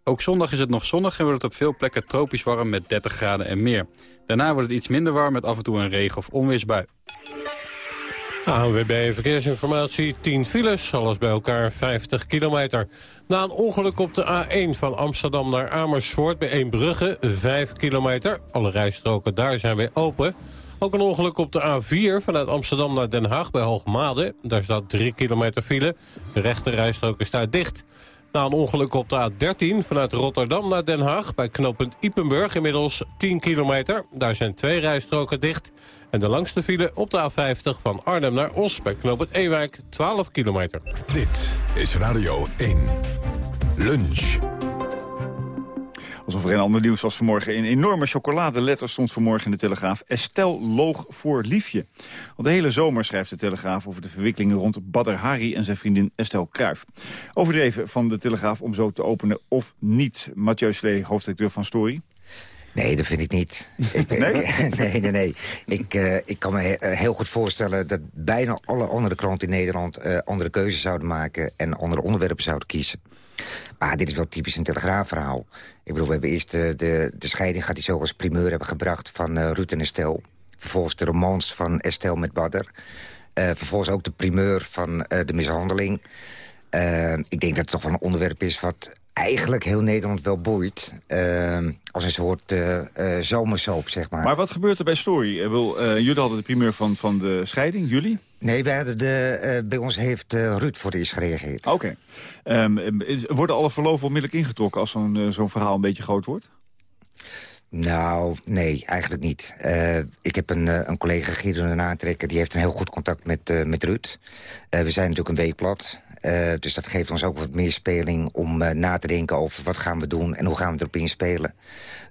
Ook zondag is het nog zonnig en wordt het op veel plekken tropisch warm met 30 graden en meer. Daarna wordt het iets minder warm met af en toe een regen- of onweersbui. ANWB Verkeersinformatie, 10 files, alles bij elkaar 50 kilometer. Na een ongeluk op de A1 van Amsterdam naar Amersfoort bij Eembrugge, 5 kilometer. Alle rijstroken daar zijn weer open. Ook een ongeluk op de A4 vanuit Amsterdam naar Den Haag bij Hoogmade. Daar staat 3 kilometer file. De rechte rijstrook is daar dicht. Na een ongeluk op de A13 vanuit Rotterdam naar Den Haag... bij knooppunt Ipenburg inmiddels 10 kilometer. Daar zijn twee rijstroken dicht. En de langste file op de A50 van Arnhem naar Os... bij knooppunt Ewijk 12 kilometer. Dit is Radio 1. Lunch. Alsof er geen ander nieuws was vanmorgen. In enorme chocoladeletters stond vanmorgen in de Telegraaf... Estelle loog voor liefje. Al de hele zomer schrijft de Telegraaf over de verwikkelingen... rond Badr Hari en zijn vriendin Estelle Kruijf. Overdreven van de Telegraaf om zo te openen of niet. Mathieu Slee, hoofdredacteur van Story. Nee, dat vind ik niet. Ik, nee? Ik, <laughs> nee, nee, nee. Ik, uh, ik kan me he heel goed voorstellen dat bijna alle andere kranten in Nederland... Uh, andere keuzes zouden maken en andere onderwerpen zouden kiezen. Maar dit is wel typisch een telegraafverhaal. Ik bedoel, we hebben eerst de, de, de scheiding... gaat die zo als primeur hebben gebracht van uh, Ruud en Estelle. Vervolgens de romans van Estelle met Badder. vervolgens ook de primeur van de mishandeling. ik denk dat het toch wel een onderwerp is wat eigenlijk heel Nederland wel boeit. Als een soort uh, zomersoap, zeg maar. Maar wat gebeurt er bij Story? Wil, jullie hadden de primeur van, van de scheiding, jullie? Nee, wij hadden de, bij ons heeft Ruud voor het eerst gereageerd. Oké. Okay. Um, worden alle verloven onmiddellijk ingetrokken als zo'n zo'n verhaal een beetje groot wordt? Nou, nee, eigenlijk niet. Uh, ik heb een, uh, een collega, Guido de Natrekker... die heeft een heel goed contact met, uh, met Ruud. we zijn natuurlijk een weekblad. Uh, dus dat geeft ons ook wat meer speling om uh, na te denken over wat gaan we doen en hoe gaan we erop inspelen.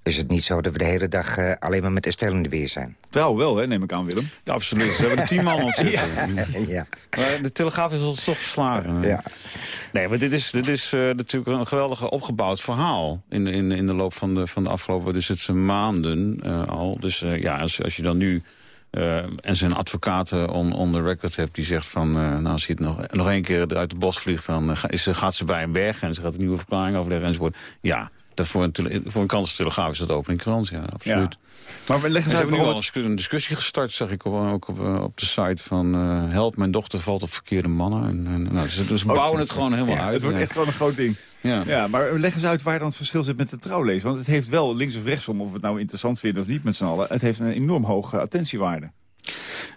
Dus het is niet zo dat we de hele dag uh, alleen maar met Estelle in de weer zijn. Trouw wel, hè, neem ik aan, Willem. Ja, absoluut. We hebben een tien man op zitten. <laughs> ja. Maar de Telegraaf is ons toch verslagen. Ja. Nee, maar dit is, dit is natuurlijk een geweldig opgebouwd verhaal... in, in, in de loop van de, van de afgelopen dus het maanden al. Dus ja, als, als je dan nu uh, en zijn advocaten on, on the record hebt die zegt van... Uh, nou, als hij het nog, nog één keer uit de bos vliegt... dan uh, is, gaat ze bij een berg en ze gaat een nieuwe verklaring overleggen enzovoort. Ja, dat voor een, voor een kanstelegraaf is dat opening krant, ja, absoluut. Ja. Maar we leggen ze hebben nu al een discussie gestart, zag ik ook op, op de site van... Uh, help, mijn dochter valt op verkeerde mannen. En, en nou, dus, dus bouwen het gewoon helemaal ja, uit. Het wordt echt gewoon een groot ding. Ja. ja, maar leg eens uit waar dan het verschil zit met de trouwlezer. Want het heeft wel links of rechtsom, of we het nou interessant vinden of niet met z'n allen... het heeft een enorm hoge attentiewaarde.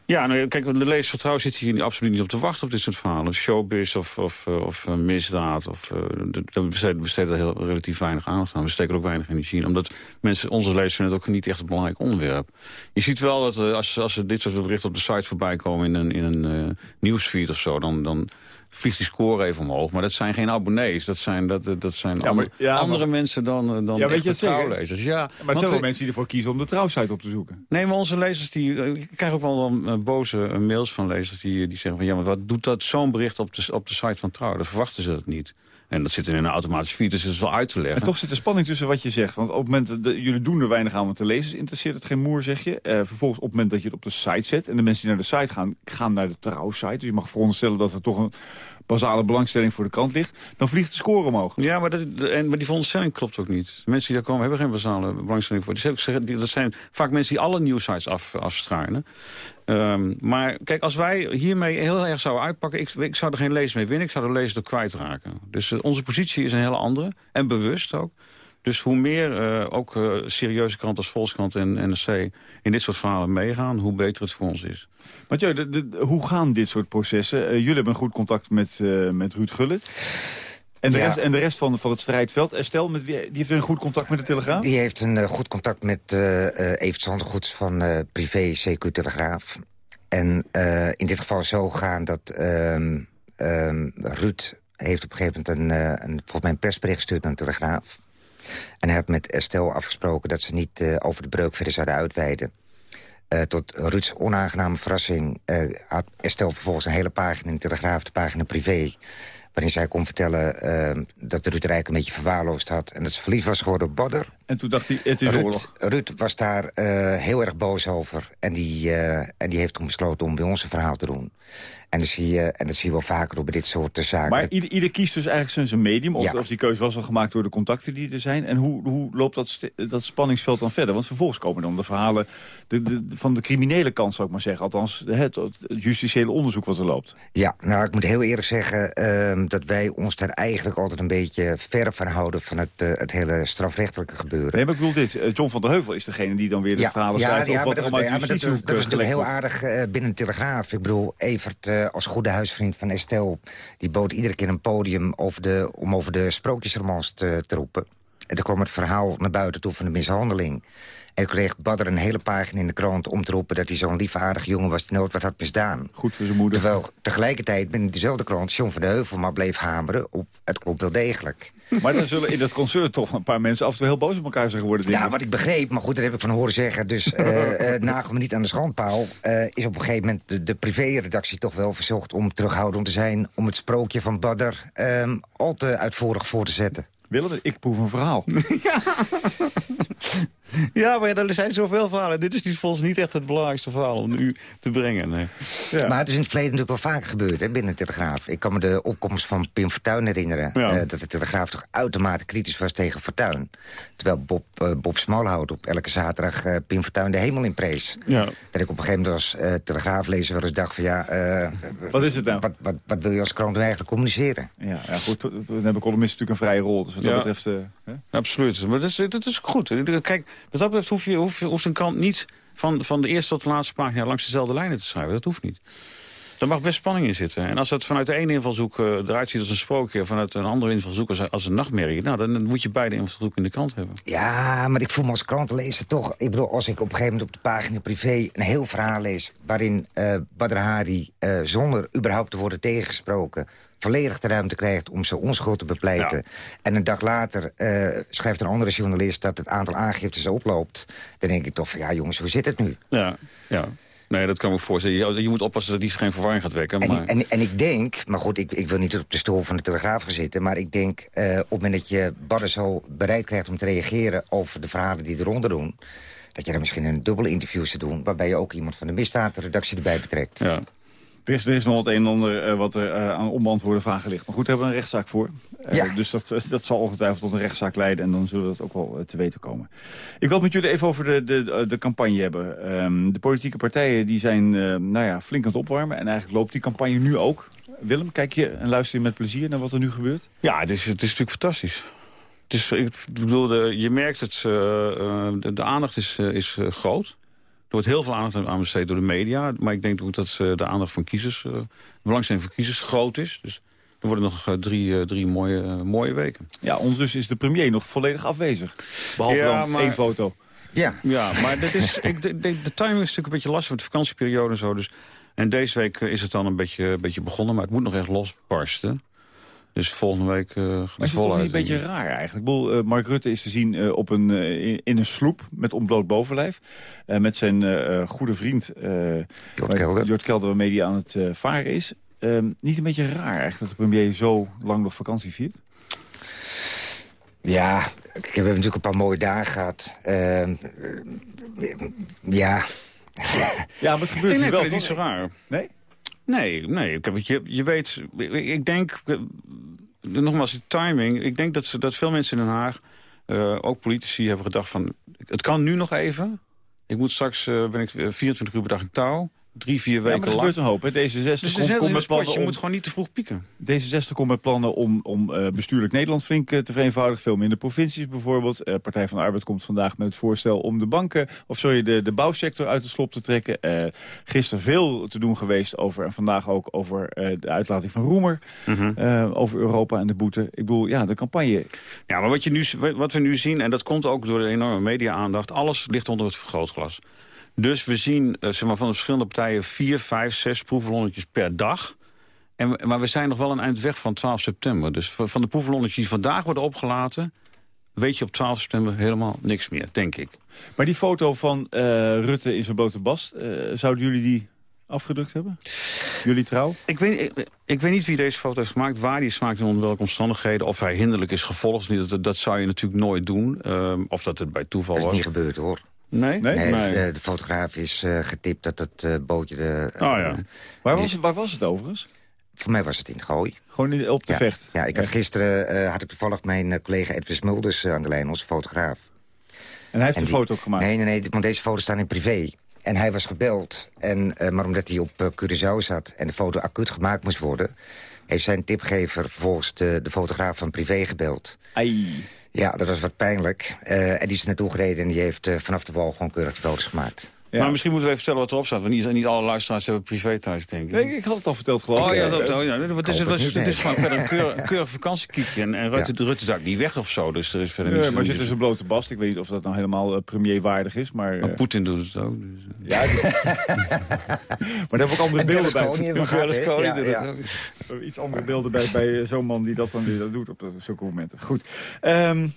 Ja, nou, kijk, de leesvertrouwen zit hier absoluut niet op te wachten op dit soort verhalen. Showbiz of, of, eh, of uh, misdaad. Of, uh, daar besteden, besteden heel relatief weinig aandacht aan. We steken er ook weinig energie in. Omdat mensen, onze lezers vinden het ook niet echt een belangrijk onderwerp. Je ziet wel dat als, als er dit soort berichten op de site voorbij komen... in een, in een nieuwsfeed of zo, dan... dan vliegt die score even omhoog. Maar dat zijn geen abonnees. Dat zijn, dat, dat zijn ja, maar, ja, andere maar, mensen dan, dan ja, weet je trouwlezers. Ja, maar zijn mensen die ervoor kiezen om de trouwsite op te zoeken. Nee, maar onze lezers, die, ik krijg ook wel uh, boze mails van lezers... Die, die zeggen van, ja, maar wat doet dat zo'n bericht op de, op de site van Trouw? Dan verwachten ze dat niet. En dat zit in een automatische feed, dus dat is wel uit te leggen. En toch zit er spanning tussen wat je zegt. Want op het moment dat jullie doen er weinig aan, want de lezers interesseert het geen moer, zeg je. Uh, vervolgens op het moment dat je het op de site zet... en de mensen die naar de site gaan, gaan naar de trouwsite. Dus je mag veronderstellen dat er toch een basale belangstelling voor de krant ligt... dan vliegt de score omhoog. Ja, maar, dat, en, maar die veronderstelling klopt ook niet. De mensen die daar komen hebben geen basale belangstelling voor. Die, dat zijn vaak mensen die alle nieuwsites af, afstruinen. Um, maar kijk, als wij hiermee heel erg zouden uitpakken... Ik, ik zou er geen lezer mee winnen, ik zou de lezer er kwijtraken. Dus uh, onze positie is een hele andere, en bewust ook. Dus hoe meer uh, ook uh, serieuze kranten als Volkskrant en NRC... in dit soort verhalen meegaan, hoe beter het voor ons is. Mathieu, de, hoe gaan dit soort processen? Jullie hebben een goed contact met, met Ruud Gullit. En de, ja. rest, en de rest van, van het strijdveld, Estel, met wie, die heeft een goed contact met de Telegraaf? Die heeft een goed contact met Evert Zandegoeds van privé CQ Telegraaf. En in dit geval zo gaan dat um, um, Ruud heeft op een gegeven moment een, een, volgens mij een persbericht gestuurd naar de Telegraaf. En hij had met Estelle afgesproken dat ze niet uh, over de breuk verder zouden uitweiden. Uh, tot Ruud's onaangename verrassing uh, had Estelle vervolgens een hele pagina in de Telegraaf, de pagina privé waarin zij kon vertellen uh, dat Ruud Rijk een beetje verwaarloosd had... en dat ze verliefd was geworden op Bodder. En toen dacht hij, het is Ruud, oorlog. Ruud was daar uh, heel erg boos over. En die, uh, en die heeft toen besloten om bij ons een verhaal te doen. En dat zie je, en dat zie je wel vaker op dit soort zaken. Maar ieder, ieder kiest dus eigenlijk zijn medium? Of, ja. of die keuze was al gemaakt door de contacten die er zijn? En hoe, hoe loopt dat, dat spanningsveld dan verder? Want vervolgens komen dan de verhalen de, de, van de criminele kant, zou ik maar zeggen. Althans, het, het justitiële onderzoek wat er loopt. Ja, nou, ik moet heel eerlijk zeggen... Uh, dat wij ons daar eigenlijk altijd een beetje ver van houden... van het, uh, het hele strafrechtelijke gebeuren. Nee, maar ik bedoel dit. Uh, John van der Heuvel is degene die dan weer de ja, verhalen schrijft... Ja, of wat maar dat, ja, maar dat, dat, was natuurlijk heel aardig binnen Telegraaf. Ik bedoel, Evert als goede huisvriend van Estelle... die bood iedere keer een podium de, om over de sprookjesromans te, te roepen. En er kwam het verhaal naar buiten toe van de mishandeling. En kreeg Badr een hele pagina in de krant om te roepen... dat hij zo'n lieve aardige jongen was die nooit wat had misdaan. Goed voor zijn moeder. Terwijl tegelijkertijd binnen diezelfde krant John van de Heuvel maar bleef hameren op... het klopt wel degelijk. <laughs> Maar dan zullen in dat concert toch een paar mensen af en toe heel boos op elkaar zijn geworden. denk Ja, ik. wat ik begreep, maar goed, dat heb ik van horen zeggen. Dus eh <laughs> eh, nagel me niet aan de schandpaal. eh, is op een gegeven moment de, de privé-redactie toch wel verzocht... om terughoudend te zijn om het sprookje van Badr... ehm, al te uitvoerig voor te zetten. Willem, ik proef een verhaal. <laughs> Ja, <laughs> maar ja, er zijn zoveel verhalen. Dit is dus volgens niet echt het belangrijkste verhaal om nu te brengen. Nee. Maar het is in het verleden natuurlijk wel vaker gebeurd hè, binnen de Telegraaf. Ik kan me de opkomst van Pim Fortuyn herinneren. Ja. eh, dat de Telegraaf toch uitermate kritisch was tegen Fortuyn. Terwijl Bob, eh, Bob Smallhout op elke zaterdag eh, Pim Fortuyn de hemel in prees. Ja. Dat ik op een gegeven moment als eh, Telegraaflezer wel eens dacht van ja... eh, Wat is het nou? Wat, wat, wat wil je als krant eigenlijk communiceren? Ja, ja goed, dan hebben columnisten natuurlijk een vrije rol. Dus wat dat Ja. betreft... hè? Absoluut. Maar dat is, dat is goed. Kijk, wat dat betreft hoef je, hoef je, hoeft een krant niet van, van de eerste tot de laatste pagina langs dezelfde lijnen te schrijven. Dat hoeft niet. Er mag best spanning in zitten. En als het vanuit de ene invalshoek eh, eruit ziet als een sprookje... vanuit een andere invalshoek als, een nachtmerrie... Nou, dan moet je beide invalshoeken in de krant hebben. Ja, maar ik voel me als krantenlezer toch... Ik bedoel, als ik op een gegeven moment op de pagina privé... een heel verhaal lees waarin eh Badr Hari... eh, zonder überhaupt te worden tegengesproken... volledig de ruimte krijgt om zijn onschuld te bepleiten... en een dag later eh, schrijft een andere journalist... dat het aantal aangiftes oploopt... dan denk ik toch van, ja jongens, hoe zit het nu? Ja, ja. Nee, dat kan ik me voorstellen. Je, je moet oppassen dat die geen verwarring gaat wekken. En, Maar... en, en ik denk, maar goed, ik, ik wil niet op de stoel van de Telegraaf gaan zitten... maar ik denk, eh, op het moment dat je Badr zo bereid krijgt om te reageren... over de verhalen die eronder doen... dat je dan misschien een dubbele interview zou doen... waarbij je ook iemand van de misdaadredactie erbij betrekt. Ja. Er is, er is nog het een en ander eh, wat er eh, aan onbeantwoorde vragen ligt. Maar goed, daar hebben we een rechtszaak voor. Eh, Ja. Dus dat, dat zal ongetwijfeld tot een rechtszaak leiden. En dan zullen we dat ook wel te weten komen. Ik wil het met jullie even over de, de, de campagne hebben. Ehm, de politieke partijen die zijn eh, nou ja, flink aan het opwarmen. En eigenlijk loopt die campagne nu ook. Willem, kijk je en luister je met plezier naar wat er nu gebeurt? Ja, het is, het is natuurlijk fantastisch. Het is, ik bedoel, de, je merkt het, de, de aandacht is, is groot. Er wordt heel veel aandacht aan besteed door de media. Maar ik denk ook dat eh, de aandacht van kiezers, eh, de belangstelling van kiezers groot is. Dus er worden nog eh, drie, drie mooie, mooie weken. Ja, ondertussen is de premier nog volledig afwezig. Behalve Ja, dan maar- één foto. Ja. Ja, maar dat is, <laughs> ik, de, de, de timing is natuurlijk een beetje lastig met de vakantieperiode en zo. Dus, en deze week is het dan een beetje, een beetje begonnen, maar het moet nog echt losbarsten. Dus volgende week uh, Maar is het toch niet een beetje raar eigenlijk? Ik bedoel, eh, Mark Rutte is te zien eh, op een, eh, in- een sloep met ontbloot bovenlijf. eh, met zijn goede vriend eh Jort Kelder. Jort Kelder, waarmee hij aan het eh, varen is. Ehm, niet een beetje raar eigenlijk dat de premier zo lang nog vakantie viert? Ja, we hebben natuurlijk een paar mooie dagen gehad. Ehm, eh, ja. Ja, maar het <laughs> gebeurt Nee, ik wel. het niet zo raar. Nee? Nee, nee. Je, je weet, ik denk, eh, nogmaals, de timing. Ik denk dat, ze, dat veel mensen in Den Haag, eh, ook politici, hebben gedacht van... het kan nu nog even. Ik moet straks, eh, ben ik 24 uur per dag in touw. Drie, vier weken maar er lang. gebeurt een hoop. Hè. D66 Dus komt, komt met plannen je om... moet gewoon niet te vroeg pieken. D66 komt met plannen om, om eh, bestuurlijk Nederland flink eh, te vereenvoudigen. Veel minder provincies bijvoorbeeld. Eh, Partij van de Arbeid komt vandaag met het voorstel om de banken... of sorry, de, de bouwsector uit de slop te trekken. Gisteren veel te doen geweest over... en vandaag ook over de uitlating van Roemer. Mhm. over Europa en de boete. Ik bedoel, ja, de campagne... Ja, maar wat, je nu, wat we nu zien, en dat komt ook door de enorme media-aandacht... alles ligt onder het vergrootglas. Dus we zien eh, zeg maar, van de verschillende partijen vier, vijf, zes proefballonnetjes per dag. En, maar we zijn nog wel een eind weg van 12 september. Dus van de proefballonnetjes die vandaag worden opgelaten... weet je op 12 september helemaal niks meer, denk ik. Maar die foto van eh, Rutte in zijn blote bast... eh, zouden jullie die afgedrukt hebben? Jullie trouw? Ik weet, ik, ik weet niet wie deze foto heeft gemaakt, waar die is gemaakt en onder welke omstandigheden. Of hij hinderlijk is gevolgd. Niet, dat, dat zou je natuurlijk nooit doen. Ehm, of dat het bij toeval Dat is was. niet gebeurd, hoor. Nee? Nee, Nee. De, de fotograaf is eh, getipt dat het eh, bootje... De, Oh eh, ja. Waar was, het, waar was het overigens? Voor mij was het in Gooi. Gewoon in- op de ja. vecht? Ja, ik had gisteren eh, had ik toevallig mijn eh, collega Edwin Smulders eh, aan de lijn, onze fotograaf. En hij heeft En de die- foto ook gemaakt? Nee, nee, nee, want deze foto's staan in privé. En hij was gebeld, en, eh, maar omdat hij op eh, Curaçao zat... en de foto acuut gemaakt moest worden... heeft zijn tipgever vervolgens de, de fotograaf van privé gebeld. Ja, dat was wat pijnlijk. Eh, en die is naartoe gereden en die heeft eh, vanaf de wal gewoon keurig de foto's gemaakt. Maar misschien moeten we even vertellen wat erop staat. Want niet, niet alle luisteraars hebben privé thuis, denk ik. Nee, ik had het al verteld, geloof ik. Oh ja, Eh, dat, oh, ja. Het is, het is, het is gewoon verder een keur, <laughs> keurig vakantiekiekje. En, en Rutte, Rutte is ook niet weg of zo. Dus er is verder Nee, niet maar zit dus een blote bast. Ik weet niet of dat nou helemaal eh, premierwaardig is. Maar, Maar eh, Poetin doet het ook. Dus. Ja, die- <laughs> maar daar heb ik andere En beelden bij. Berlusconi Ja, doet ja. het ook. Iets andere beelden bij, bij zo'n man die dat dan weer doet op zulke momenten. Goed. Ehm,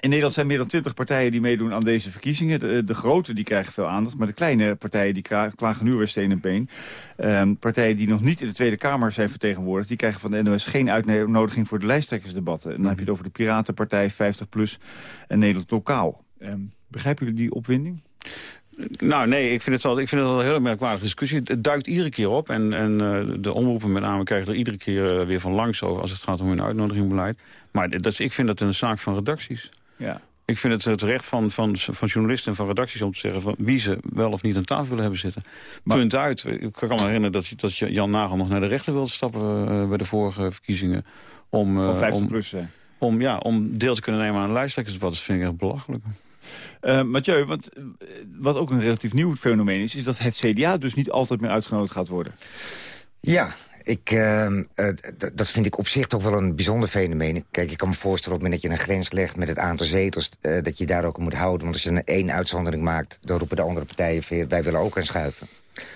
in Nederland zijn meer dan twintig partijen die meedoen aan deze verkiezingen. De, grote die krijgen veel aandacht, maar de kleine partijen die klagen nu weer steen en been. Ehm, partijen die nog niet in de Tweede Kamer zijn vertegenwoordigd... die krijgen van de NOS geen uitnodiging voor de lijsttrekkersdebatten. En dan heb je het over de Piratenpartij, 50PLUS en Nederland Lokaal. Ehm, begrijpen jullie die opwinding? Nou, nee, ik vind het wel, ik vind het een hele merkwaardige discussie. Het, duikt iedere keer op. En, en eh, de omroepen met name krijgen er iedere keer eh, weer van langs over... als het gaat om hun uitnodigingbeleid. Maar dat, ik vind dat een zaak van redacties. Ja. Ik vind het het recht van, van, van journalisten en van redacties om te zeggen... Van wie ze wel of niet aan tafel willen hebben zitten. Punt uit. Ik kan me herinneren dat, dat Jan Nagel nog naar de rechter wilde stappen... eh, bij de vorige verkiezingen. Om, Van eh, 50 om, plus, hè? om, ja, om deel te kunnen nemen aan een lijsttrekkersdebat. Dat vind ik echt belachelijk. Eh, Mathieu, want, eh, wat ook een relatief nieuw fenomeen is... is dat het CDA dus niet altijd meer uitgenodigd gaat worden. Ja, ik, ehm, eh, dat vind ik op zich toch wel een bijzonder fenomeen. Kijk, ik kan me voorstellen op het moment dat je een grens legt met het aantal zetels... eh, dat je daar ook moet houden. Want als je een één uitzondering maakt, dan roepen de andere partijen weer... wij willen ook aanschuiven.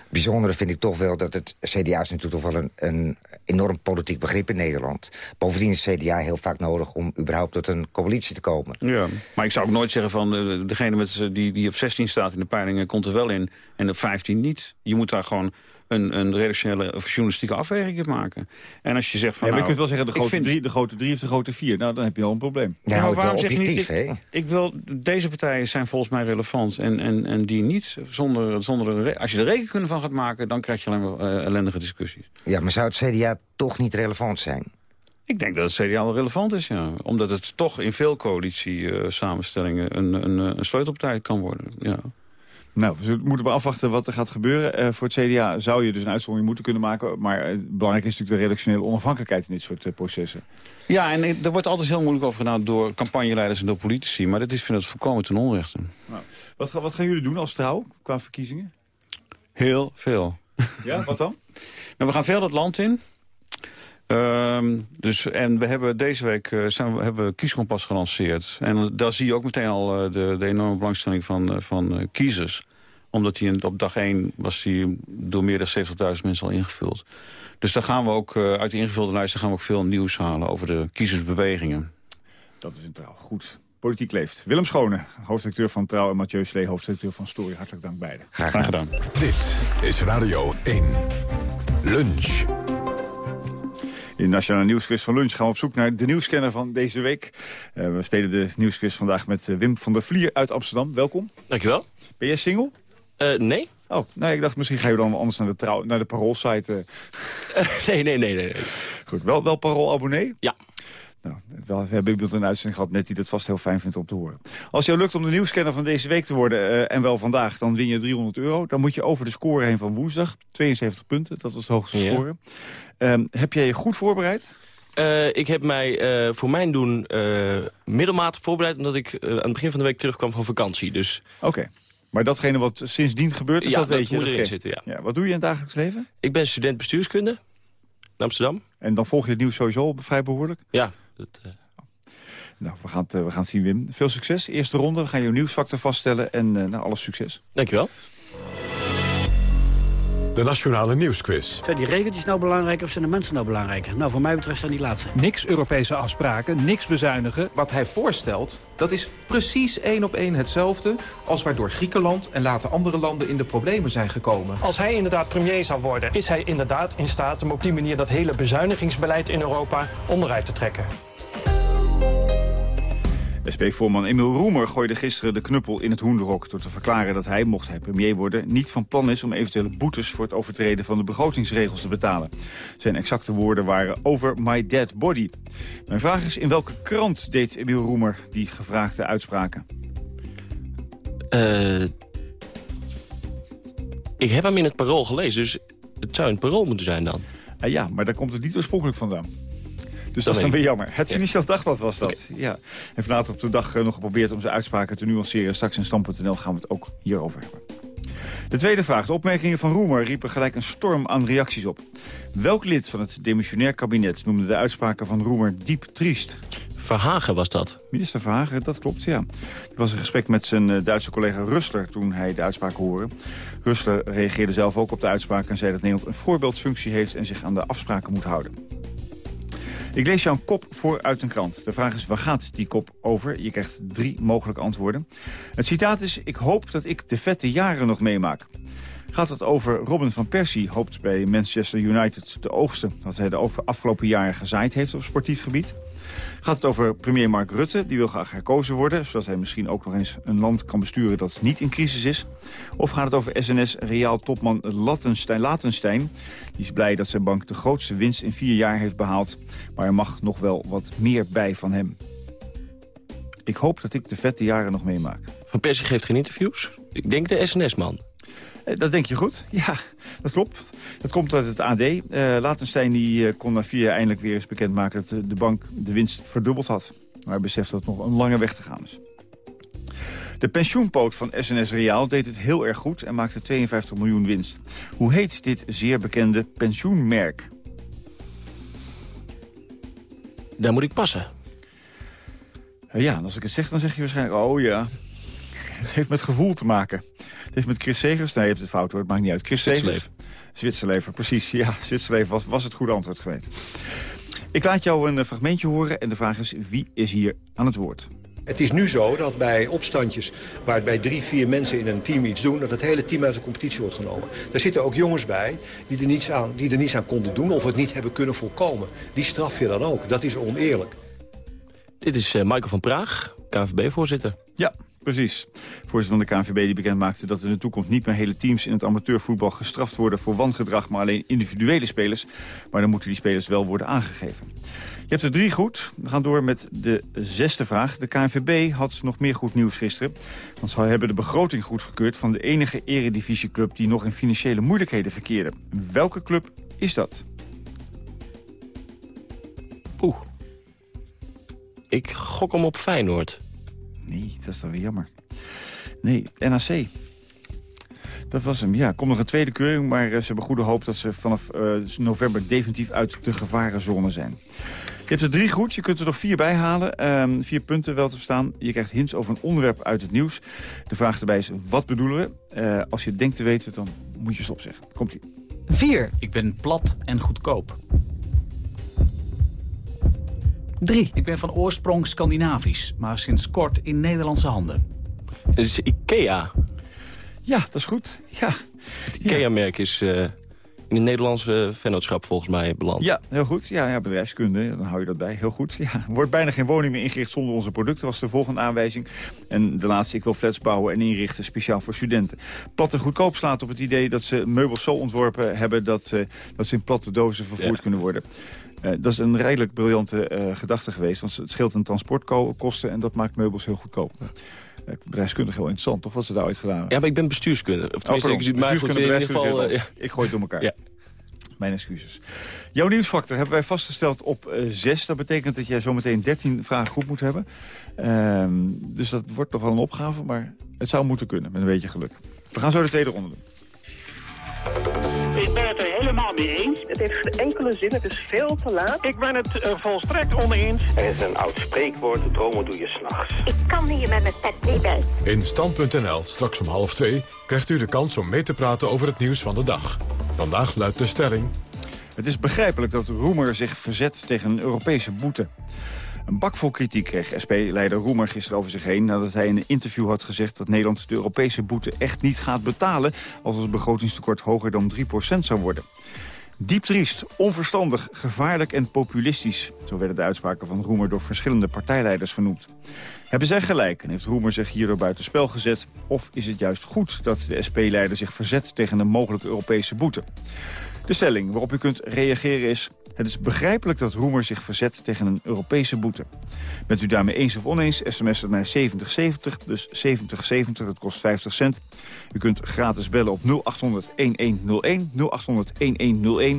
Bijzondere vind ik toch wel dat het CDA is natuurlijk toch wel een, een enorm politiek begrip in Nederland. Bovendien is het CDA heel vaak nodig om überhaupt tot een coalitie te komen. Ja, maar ik zou ook nooit zeggen van eh, degene met, die, die op 16 staat in de peilingen komt er wel in en op 15 niet. Je moet daar gewoon een, een redactionele of journalistieke afweging in maken. En als je zegt van Ja, maar je nou, kunt wel zeggen de grote, vind- drie, de grote drie of de grote vier. Nou, dan heb je al een probleem. Ja, maar houdt waarom zeg je niet, ik, ik wil, deze partijen zijn volgens mij relevant en, en, en die niet. Zonder, zonder als je er rekenkunde van gaat maken, dan krijg je alleen maar eh, ellendige discussies. Ja, maar zou het CDA toch niet relevant zijn? Ik denk dat het CDA wel relevant is, ja. Omdat het toch in veel coalitie-samenstellingen een, een, eh, een sleutelpartij kan worden. Ja. Nou, we moeten maar afwachten wat er gaat gebeuren. Eh, voor het CDA zou je dus een uitzondering moeten kunnen maken. Maar eh, belangrijk is natuurlijk de redactionele onafhankelijkheid in dit soort eh, processen. Ja, en er wordt altijd heel moeilijk over gedaan door campagneleiders en door politici. Maar dat is, vind ik volkomen ten onrechte. Nou, wat, wat gaan jullie doen als trouw qua verkiezingen? Heel veel. Ja, wat dan? <laughs> Nou, we gaan veel het land in. Ehm, dus, en we hebben deze week eh, zijn we, hebben we Kieskompas gelanceerd. En daar zie je ook meteen al eh, de, de enorme belangstelling van, eh, van eh, kiezers. Omdat die in, op dag 1 was die door meer dan 70.000 mensen al ingevuld. Dus daar gaan we ook eh, uit de ingevulde lijsten gaan we ook veel nieuws halen over de kiezersbewegingen. Dat is een trouw. Goed. Politiek leeft. Willem Schone, hoofdredacteur van Trouw... en Mathieu Slee, hoofdredacteur van Story. Hartelijk dank beiden. Graag gedaan. Dit is Radio 1. Lunch. In de Nationale Nieuwsquiz van Lunch gaan we op zoek naar de nieuwscanner van deze week. Eh, we spelen de nieuwsquiz vandaag met eh, Wim van der Vlier uit Amsterdam. Welkom. Dankjewel. Ben jij single? Eh, nee. Oh, nou, ik dacht misschien ga je dan anders naar de, trouw, naar de Parool-site. eh. <laughs> nee, nee, nee, nee. Goed, wel, wel Parool-abonnee? Ja. Nou, we hebben iemand een uitzending gehad net die dat vast heel fijn vindt om te horen. Als jou lukt om de nieuwscanner van deze week te worden, eh, en wel vandaag, dan win je 300 euro. Dan moet je over de score heen van woensdag. 72 punten, dat was de hoogste Ja. score. Ehm, heb jij je goed voorbereid? Eh, ik heb mij eh, voor mijn doen middelmatig voorbereid... omdat ik aan het begin van de week terugkwam van vakantie. Dus Oké. Maar datgene wat sindsdien gebeurd is, Ja, dat dat weet je. ken- zitten, ja. Wat doe je in het dagelijks leven? ik ben student bestuurskunde in Amsterdam. En dan volg je het nieuws sowieso vrij behoorlijk? Ja. Dat, eh, Nou, we gaan, het, eh, we gaan het zien, Wim. Veel succes. Eerste ronde. We gaan je nieuwsfactor vaststellen. En eh nou, alles succes. Dankjewel. De Nationale Nieuwsquiz. Zijn die regeltjes nou belangrijk of zijn de mensen nou belangrijker? Nou, voor mij betreft zijn die laatste. Niks Europese afspraken, niks bezuinigen. Wat hij voorstelt, dat is precies één op één hetzelfde... als waardoor Griekenland en later andere landen in de problemen zijn gekomen. Als hij inderdaad premier zou worden, is hij inderdaad in staat om op die manier dat hele bezuinigingsbeleid in Europa onderuit te trekken. SP-voorman Emil Roemer gooide gisteren de knuppel in het hoenderhok... door te verklaren dat hij, mocht hij premier worden... niet van plan is om eventuele boetes voor het overtreden van de begrotingsregels te betalen. Zijn exacte woorden waren over my dead body. Mijn vraag is, in welke krant deed Emil Roemer die gevraagde uitspraken? eh, ik heb hem in het parool gelezen, dus het zou in het parool moeten zijn dan. Ah ja, maar daar komt het niet oorspronkelijk vandaan. Dus Dat is dan weer jammer. Het. Financieel Dagblad was dat. Ja. En vanavond op de dag eh, nog geprobeerd om zijn uitspraken te nuanceren. Straks in Stam.nl gaan we het ook hierover hebben. De tweede vraag. De opmerkingen van Roemer riepen gelijk een storm aan reacties op. Welk lid van het demissionair kabinet noemde de uitspraken van Roemer diep triest? Verhagen was dat. Minister Verhagen, dat klopt, ja. Die was in gesprek met zijn eh, Duitse collega Rustler toen hij de uitspraken hoorde. Rustler reageerde zelf ook op de uitspraak en zei dat Nederland een voorbeeldfunctie heeft en zich aan de afspraken moet houden. Ik lees jou een kop voor uit een krant. De vraag is, waar gaat die kop over? Je krijgt drie mogelijke antwoorden. Het citaat is, ik hoop dat ik de vette jaren nog meemaak. Gaat het over Robin van Persie, hoopt bij Manchester United de oogsten... dat hij de afgelopen jaren gezaaid heeft op sportief gebied. Gaat het over premier Mark Rutte, die wil graag herkozen worden... zodat hij misschien ook nog eens een land kan besturen dat niet in crisis is? Of gaat het over SNS Reaal topman Latenstein, Latenstein? Die is blij dat zijn bank de grootste winst in vier jaar heeft behaald... maar er mag nog wel wat meer bij van hem. Ik hoop dat ik de vette jaren nog meemaak. Van Persie geeft geen interviews? Ik denk de SNS-man. Eh, dat denk je goed. Ja, dat klopt. Dat komt uit het AD. Uh, eh, Latenstein die, uh, kon na vier jaar eindelijk weer eens bekendmaken... dat de bank de winst verdubbeld had. Maar hij beseft dat het nog een lange weg te gaan is. De pensioenpoot van SNS Reaal deed het heel erg goed... en maakte 52 miljoen winst. Hoe heet dit zeer bekende pensioenmerk? Daar moet ik passen. ja, als ik het zeg, dan zeg je waarschijnlijk... oh ja, het heeft met gevoel te maken. Het heeft met Chris Segers... Nee, je hebt het fout hoor, het maakt niet uit. Chris Segers. Zwitserlever, precies. Ja, Zwitserlever was, was het goede antwoord geweest. Ik laat jou een eh, fragmentje horen en de vraag is wie is hier aan het woord? Het is nu zo dat bij opstandjes waar bij drie, vier mensen in een team iets doen... dat het hele team uit de competitie wordt genomen. Daar zitten ook jongens bij die er niets aan, die er niets aan konden doen... of het niet hebben kunnen voorkomen. Die straf je dan ook. Dat is oneerlijk. Dit is uh, Michael van Praag, KNVB-voorzitter. Ja, Precies. Voorzitter van de KNVB die bekend maakte dat in de toekomst niet meer hele teams in het amateurvoetbal gestraft worden voor wangedrag, maar alleen individuele spelers. Maar dan moeten die spelers wel worden aangegeven. Je hebt er drie goed. We gaan door met de zesde vraag. De KNVB had nog meer goed nieuws gisteren. Want ze hebben de begroting goedgekeurd van de enige eredivisieclub die nog in financiële moeilijkheden verkeerde. Welke club is dat? Oeh. Ik gok hem op Feyenoord. Nee, dat is dan weer jammer. Nee, NAC. Dat was hem, ja. Komt nog een tweede keuring, maar eh, ze hebben goede hoop... dat ze vanaf uh, november definitief uit de gevarenzone zijn. Je hebt er drie goed, je kunt er nog vier bij halen. Um, vier punten wel te verstaan. Je krijgt hints over een onderwerp uit het nieuws. De vraag erbij is, wat bedoelen we? Uh, als je denkt te weten, dan moet je stop zeggen. Komt-ie. Vier. Ik ben plat en goedkoop. 3. Ik ben van oorsprong Scandinavisch, maar sinds kort in Nederlandse handen. Het is Ikea. Ja, dat is goed. Ja. Het Ikea-merk is uh, in het Nederlandse vennootschap volgens mij beland. Ja, heel goed. Ja, ja, bedrijfskunde, dan hou je dat bij. Heel goed. Ja. Er wordt bijna geen woning meer ingericht zonder onze producten, was de volgende aanwijzing. En de laatste, ik wil flats bouwen en inrichten speciaal voor studenten. Plat en goedkoop slaat op het idee dat ze meubels zo ontworpen hebben... dat, uh, dat ze in platte dozen vervoerd kunnen worden. Uh, dat is een redelijk briljante uh, gedachte geweest. Want het scheelt een transportkosten en dat maakt meubels heel goedkoop. Uh, bedrijfskundig heel interessant, toch? Wat ze daar ooit gedaan hebben. Ja, maar ik ben bestuurskunde. Of tenminste, oh, ik mij goed in ieder geval... Ja. Ik gooi het door elkaar. Ja. Mijn excuses. Jouw nieuwsfactor hebben wij vastgesteld op 6. Dat betekent dat jij zometeen 13 vragen goed moet hebben. Ehm, dus dat wordt nog wel een opgave, maar het zou moeten kunnen met een beetje geluk. We gaan zo de tweede ronde doen. Helemaal mee eens. Het heeft geen enkele zin, het is veel te laat. Ik ben het uh, volstrekt oneens. Er is een oud spreekwoord, dromen doe je s'nachts. Ik kan hier met mijn pet niet bij. In Stand.nl, straks om half twee, krijgt u de kans om mee te praten over het nieuws van de dag. Vandaag luidt de stelling... Het is begrijpelijk dat Roemer zich verzet tegen een Europese boete. Een bak vol kritiek kreeg SP-leider Roemer gisteren over zich heen... nadat hij in een interview had gezegd dat Nederland de Europese boete echt niet gaat betalen... als het begrotingstekort hoger dan 3% zou worden. Diep triest, onverstandig, gevaarlijk en populistisch. Zo werden de uitspraken van Roemer door verschillende partijleiders genoemd. Hebben zij gelijk en heeft Roemer zich hierdoor buitenspel gezet? Of is het juist goed dat de SP-leider zich verzet tegen een mogelijke Europese boete? De stelling waarop u kunt reageren is... Het is begrijpelijk dat Roemer zich verzet tegen een Europese boete. Bent u daarmee eens of oneens, sms het naar 7070, dus 7070, dat kost 50 cent. U kunt gratis bellen op 0800-1101,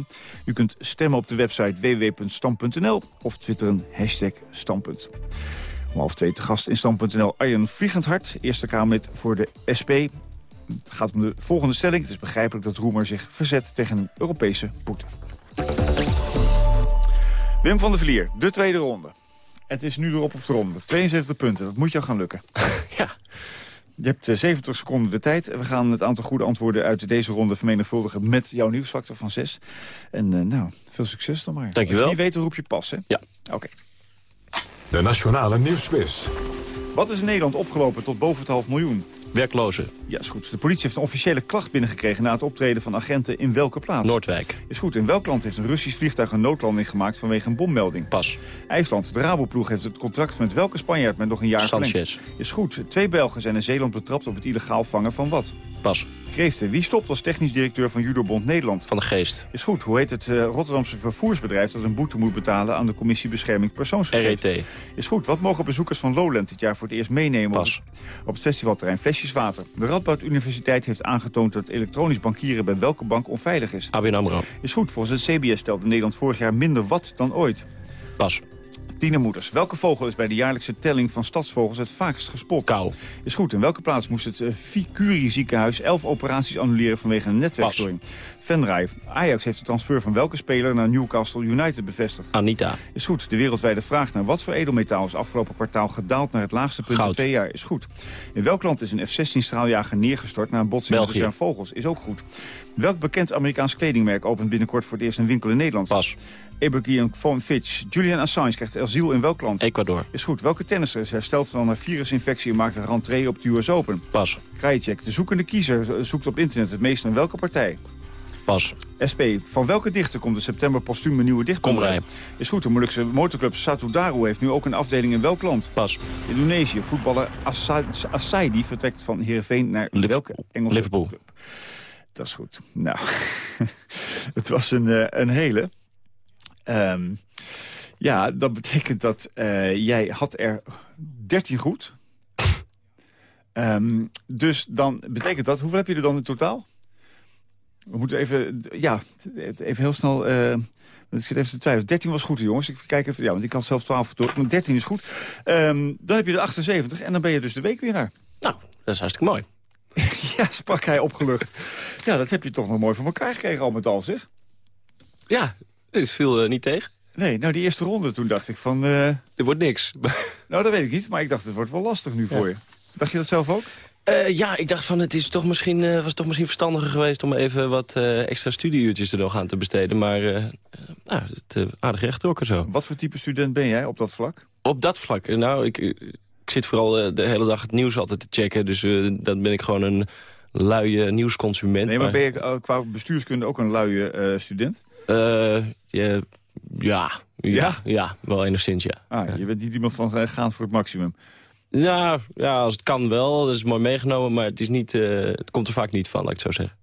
0800-1101. U kunt stemmen op de website www.stam.nl of twitteren hashtag standpunt. Om half twee te gast in Stam.nl Arjen Vliegendhart, Eerste Kamerlid voor de SP. Het gaat om de volgende stelling. Het is begrijpelijk dat Roemer zich verzet tegen een Europese boete. Wim van der Vlier, de tweede ronde. Het is nu erop of eronder. 72 punten, dat moet jou gaan lukken. <laughs> ja. Je hebt eh, 70 seconden de tijd. We gaan het aantal goede antwoorden uit deze ronde vermenigvuldigen... met jouw nieuwsfactor van 6. En uh, nou, veel succes dan maar. Dankjewel. Als je niet weet, roep je pas, hè? Ja. Oké. De Nationale Nieuwsquiz. Wat is in Nederland opgelopen tot boven het half miljoen? Werklozen. Ja, is goed. De politie heeft een officiële klacht binnengekregen... na het optreden van agenten in welke plaats? Noordwijk. Is goed. In welk land heeft een Russisch vliegtuig een noodlanding gemaakt... vanwege een bommelding? Pas. IJsland. De Raboploeg heeft het contract met welke Spanjaard... met nog een jaar Sanchez. verlengd? Is goed. Twee Belgen zijn in Zeeland betrapt op het illegaal vangen van wat? Pas. Kreeften. Wie stopt als technisch directeur van Judobond Nederland? Van de Geest. Is goed. Hoe heet het uh, Rotterdamse vervoersbedrijf... dat een boete moet betalen aan de Commissie Bescherming Persoonsgegevens? RET. Is goed. Wat mogen bezoekers van Lowland dit jaar voor het eerst meenemen... Pas. Op, op het festivalterrein flesjes water? De Radboud Universiteit heeft aangetoond dat elektronisch bankieren... bij welke bank onveilig is? ABN AMRO. Is goed. Volgens het CBS stelde Nederland vorig jaar minder wat dan ooit. Pas. Tienermoeders. Welke vogel is bij de jaarlijkse telling van stadsvogels het vaakst gespot? Kou. Is goed. In welke plaats moest het uh, Vicuri ziekenhuis elf operaties annuleren vanwege een netwerkstoring? Venray. Ajax heeft de transfer van welke speler naar Newcastle United bevestigd? Anita. Is goed. De wereldwijde vraag naar wat voor edelmetaal is afgelopen kwartaal gedaald naar het laagste punt in twee jaar? Is goed. In welk land is een F-16 straaljager neergestort na een botsing met zijn vogels? Is ook goed. Welk bekend Amerikaans kledingmerk opent binnenkort voor het eerst een winkel in Nederland? Pas. Abergene von Fitch. Julian Assange krijgt asiel in welk land? Ecuador. Is goed. Welke tennisser is hersteld van een virusinfectie en maakt een rentree op de US Open? Pas. Krajicek. De zoekende kiezer zoekt op internet het meest naar welke partij? Pas. SP. Van welke dichter komt in september postuum een nieuwe dichtbundel Komrij. uit? Is goed. De Molukse motorclub Satudaru heeft nu ook een afdeling in welk land? Pas. Indonesië. Voetballer Asaidi vertrekt van Heerenveen naar Liverpool. welke Engelse Liverpool. club? Dat is goed. Nou, <laughs> het was een, eh, een hele. Ehm, ja, dat betekent dat eh, jij had er 13 goed. Ehm, dus dan betekent dat... Hoeveel heb je er dan in totaal? We moeten even... Ja, even heel snel... eh, ik zit even te twijfelen. 13 was goed, jongens. Ik kijk even, ja, want ik had zelf 12 gedoord. Maar 13 is goed. Ehm, dan heb je er 78 en dan ben je dus de weekwinnaar. Nou, dat is hartstikke mooi. <laughs> Ja, sprak hij opgelucht. Ja, dat heb je toch nog mooi voor elkaar gekregen al met al, zeg. Ja, dit viel uh, niet tegen. Nee, nou die eerste ronde, toen dacht ik van... Uh... Er wordt niks. <laughs> nou, dat weet ik niet, maar ik dacht het wordt wel lastig nu voor je. Dacht je dat zelf ook? Uh, ja, ik dacht van het is toch misschien, uh, was toch misschien verstandiger geweest... om even wat uh, extra studieuurtjes er nog aan te besteden. Maar nou, het aardig rechttrokken zo. Wat voor type student ben jij op dat vlak? Op dat vlak? Nou, ik, ik zit vooral de hele dag het nieuws altijd te checken. Dus dan ben ik gewoon een luie nieuwsconsument. Nee, maar ben je qua bestuurskunde ook een luie student? Ja, ja, ja, ja, ja, wel enigszins, ja. Ah, je bent niet iemand van gaan voor het maximum. Ja, ja, als het kan wel. Dat is mooi meegenomen, maar het, is niet, uh, het komt er vaak niet van, laat ik het zo zeggen.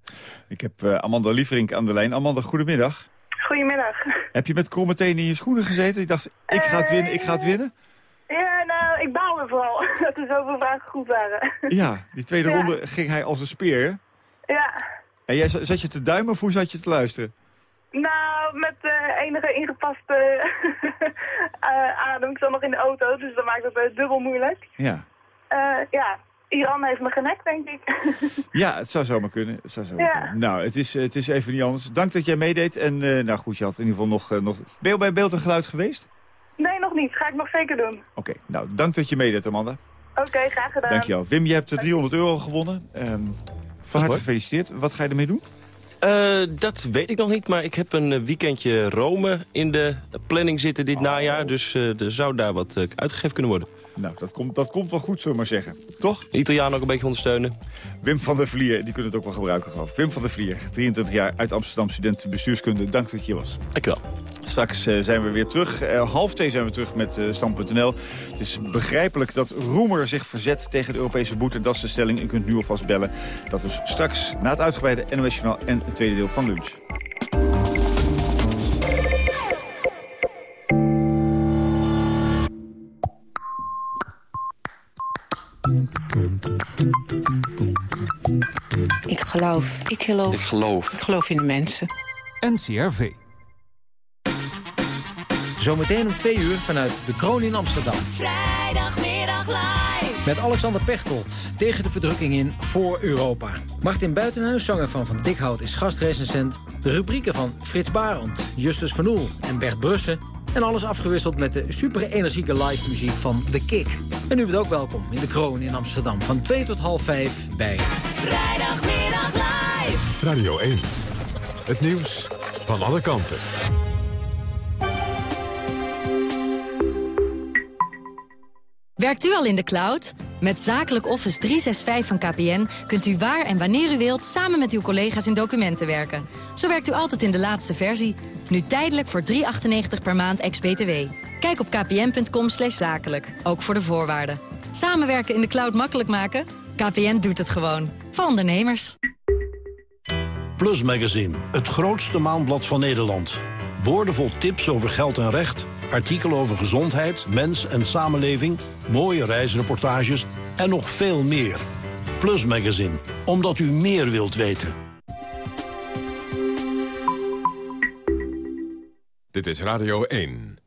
Ik heb uh, Amanda Lieverink aan de lijn. Amanda, goedemiddag. Goedemiddag. Heb je met kromme tenen in je schoenen gezeten? Je dacht, ik ga het winnen, ik ga het winnen? Ja, nou, ik baalde vooral <laughs> dat er zoveel vragen goed waren. Ja, die tweede ja. ronde ging hij als een speer, hè? Ja. En jij, zat je te duimen of hoe zat je te luisteren? Nou, met uh, enige ingepaste uh, <laughs> adem. Ik zat nog in de auto, dus dat maakt het uh, dubbel moeilijk. Ja. ja, Iran heeft me genekt, denk ik. <laughs> ja, het zou zomaar kunnen. Het zou zomaar ja. kunnen. Nou, het is, het is even niet anders. Dank dat jij meedeed. En nou goed, je had in ieder geval nog... nog... Ben je bij Beeld en Geluid geweest? Nee, nog niet. Ga ik nog zeker doen. Oké, okay, nou, dank dat je meedeed, Amanda. Oké, okay, graag gedaan. Dankjewel. Wim, je hebt 300 euro gewonnen. Um, van harte gefeliciteerd. Wat ga je ermee doen? Uh, dat weet ik nog niet, maar ik heb een weekendje Rome in de planning zitten dit oh. najaar. Dus uh, er zou daar wat uh, uitgegeven kunnen worden. Nou, dat komt, dat komt wel goed, zullen we maar zeggen. Toch? De Italianen ook een beetje ondersteunen. Wim van der Vlier, die kunnen het ook wel gebruiken, geloof ik. Wim van der Vlier, 23 jaar, uit Amsterdam, student bestuurskunde. Dank dat je hier was. Dankjewel. Straks uh, zijn we weer terug. Uh, half twee zijn we terug met uh, Stam.nl. Het is begrijpelijk dat Roemer zich verzet tegen de Europese boete. Dat is de stelling. U kunt nu alvast bellen. Dat dus straks na het uitgebreide NOS Journaal en het tweede deel van lunch. Ik geloof. Ik geloof. Ik geloof. Ik geloof in de mensen. NCRV. Zometeen om twee uur vanuit de Kroon in Amsterdam. Vrijdagmiddag live. Met Alexander Pechtold tegen de verdrukking in voor Europa. Martin Buitenhuis, zanger van Van Dikhout, is gastrecensent. De rubrieken van Frits Barend, Justus Van Oel en Bert Brussen. En alles afgewisseld met de super energieke live muziek van The Kick. En u bent ook welkom in de Kroon in Amsterdam van 2 tot half 5 bij... Vrijdagmiddag live. Radio 1. Het nieuws van alle kanten. Werkt u al in de cloud? Met Zakelijk Office 365 van KPN kunt u waar en wanneer u wilt... samen met uw collega's in documenten werken. Zo werkt u altijd in de laatste versie. Nu tijdelijk voor 3,98 per maand ex-BTW. Kijk op kpn.com zakelijk, ook voor de voorwaarden. Samenwerken in de cloud makkelijk maken? KPN doet het gewoon. Voor ondernemers. Plus Magazine, het grootste maandblad van Nederland. Boordevol tips over geld en recht, artikelen over gezondheid, mens en samenleving... mooie reisreportages en nog veel meer. Plus Magazine, omdat u meer wilt weten. Dit is Radio 1.